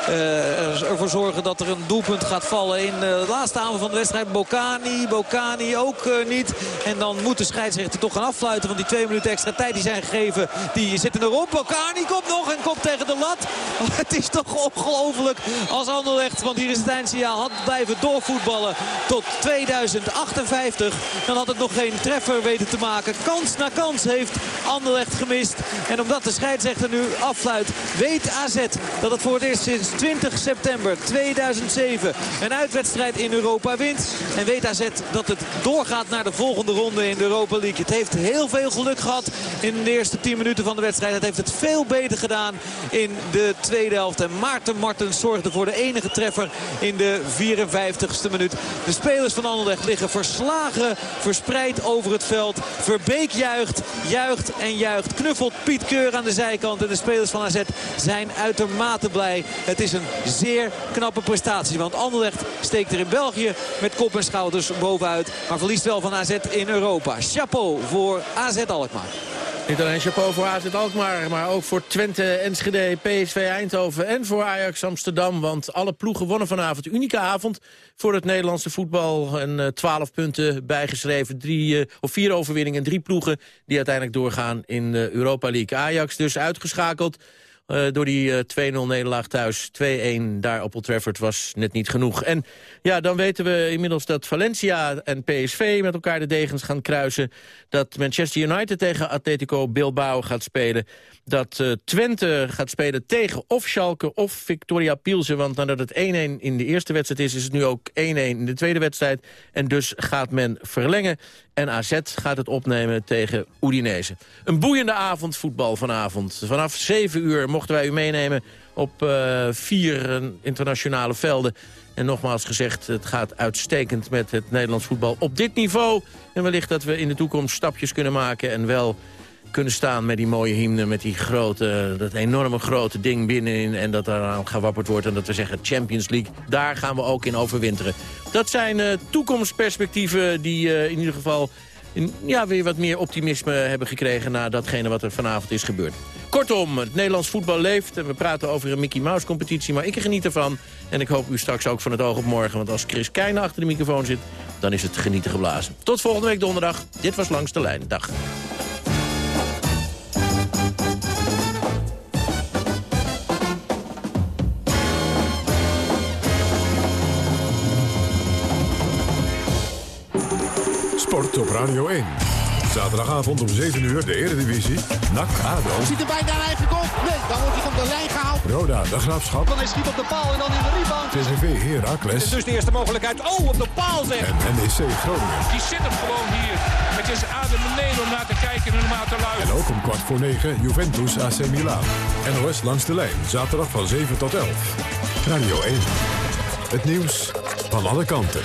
ervoor zorgen dat er een doelpunt gaat vallen in de laatste avond van de wedstrijd. Bocani, Bocani ook uh, niet. En dan moet de scheidsrechter toch gaan affluiten. Want die twee minuten extra tijd die zijn gegeven, die zitten erop. Bocani komt nog en komt tegen de lat. het is toch ongelooflijk als Anderlecht, want hier is het eindsignaal, had blijven doorvoetballen tot 2058. Dan had het nog geen treffer weten te maken. Kans na kans heeft Anderlecht gemist. En omdat de scheidsrechter nu affluit, weet AZ dat het voor het eerst sinds 20 september 2007 een uitwedstrijd in Europa wint. En weet AZ dat het doorgaat naar de volgende ronde in de Europa League. Het heeft heel veel geluk gehad in de eerste 10 minuten van de wedstrijd. Het heeft het veel beter gedaan in de tweede helft. En Maarten Martens zorgde voor de enige treffer in de 54ste minuut. De spelers van Anderlecht liggen verslagen, verspreid over het veld. Verbeek juicht, juicht en juicht. Knuffelt Piet Keur aan de zijkant. En de spelers van AZ zijn uitermate blij. Het is een zeer knappe prestatie. Want Anderlecht steekt er in België met kop en schouders bovenuit. Maar verliest wel van AZ in Europa. Chapeau voor AZ Alkmaar. Niet alleen chapeau voor AZ Alkmaar, maar ook voor Twente, Enschede, PSV Eindhoven en voor Ajax Amsterdam. Want alle ploegen wonnen vanavond. Unieke avond voor het Nederlandse voetbal. En 12 uh, punten bijgeschreven. Drie, uh, of vier overwinningen drie ploegen die uiteindelijk doorgaan in de Europa League. Ajax dus uitgeschakeld. Uh, door die uh, 2-0 nederlaag thuis. 2-1 daar op Old Trafford was net niet genoeg. En ja, dan weten we inmiddels dat Valencia en PSV met elkaar de degens gaan kruisen. Dat Manchester United tegen Atletico Bilbao gaat spelen. Dat uh, Twente gaat spelen tegen of Schalke of Victoria Pielsen. Want nadat het 1-1 in de eerste wedstrijd is, is het nu ook 1-1 in de tweede wedstrijd. En dus gaat men verlengen. En AZ gaat het opnemen tegen Udinese. Een boeiende avond voetbal vanavond. Vanaf 7 uur mochten wij u meenemen op uh, vier internationale velden. En nogmaals gezegd, het gaat uitstekend met het Nederlands voetbal op dit niveau. En wellicht dat we in de toekomst stapjes kunnen maken en wel kunnen staan met die mooie hymne... met die grote, dat enorme grote ding binnenin... en dat eraan gewapperd wordt en dat we zeggen Champions League... daar gaan we ook in overwinteren. Dat zijn uh, toekomstperspectieven die uh, in ieder geval ja, weer wat meer optimisme hebben gekregen... na datgene wat er vanavond is gebeurd. Kortom, het Nederlands voetbal leeft. En we praten over een Mickey Mouse competitie, maar ik geniet ervan. En ik hoop u straks ook van het oog op morgen. Want als Chris Keijne achter de microfoon zit, dan is het genieten geblazen. Tot volgende week donderdag. Dit was Langs de Lijn. Dag. Sport op Radio 1. Zaterdagavond om 7 uur de Eredivisie. NAC ADO. Ziet er bijna een eigen kop. Nee, dan wordt hij van de lijn gehaald. Roda de Graafschap. Dan is hij op de paal en dan in de rebound. TGV Heracles. Dus de eerste mogelijkheid. Oh, op de paal zeg. En NEC Groningen. Die zit hem gewoon hier. Het is adem beneden om naar te kijken en om naar te luisteren. En ook om kwart voor 9 Juventus AC Milan. NOS langs de lijn. Zaterdag van 7 tot 11. Radio 1. Het nieuws van alle kanten.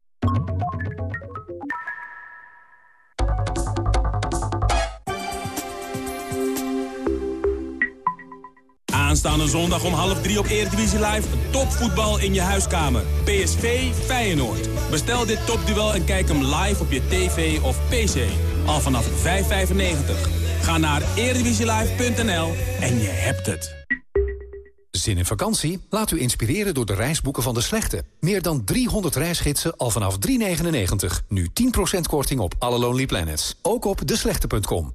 Aanstaande zondag om half drie op Eredivisie Live. Topvoetbal in je huiskamer. PSV Feyenoord. Bestel dit topduel en kijk hem live op je tv of pc. Al vanaf 5,95. Ga naar eredivisielive.nl en je hebt het. Zin in vakantie? Laat u inspireren door de reisboeken van De Slechte. Meer dan 300 reisgidsen al vanaf 3,99. Nu 10% korting op alle Lonely Planets. Ook op deslechte.com.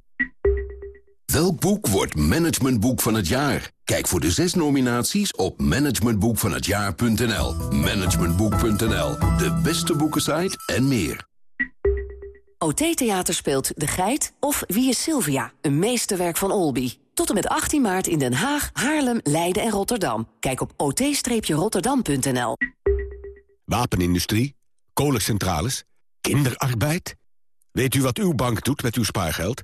Welk boek wordt managementboek van het jaar? Kijk voor de zes nominaties op managementboekvanhetjaar.nl. Managementboek.nl, de beste boekensite en meer. OT Theater speelt De Geit of Wie is Sylvia? Een meesterwerk van Olby. Tot en met 18 maart in Den Haag, Haarlem, Leiden en Rotterdam. Kijk op ot-rotterdam.nl. Wapenindustrie, kolencentrales, kinderarbeid. Weet u wat uw bank doet met uw spaargeld?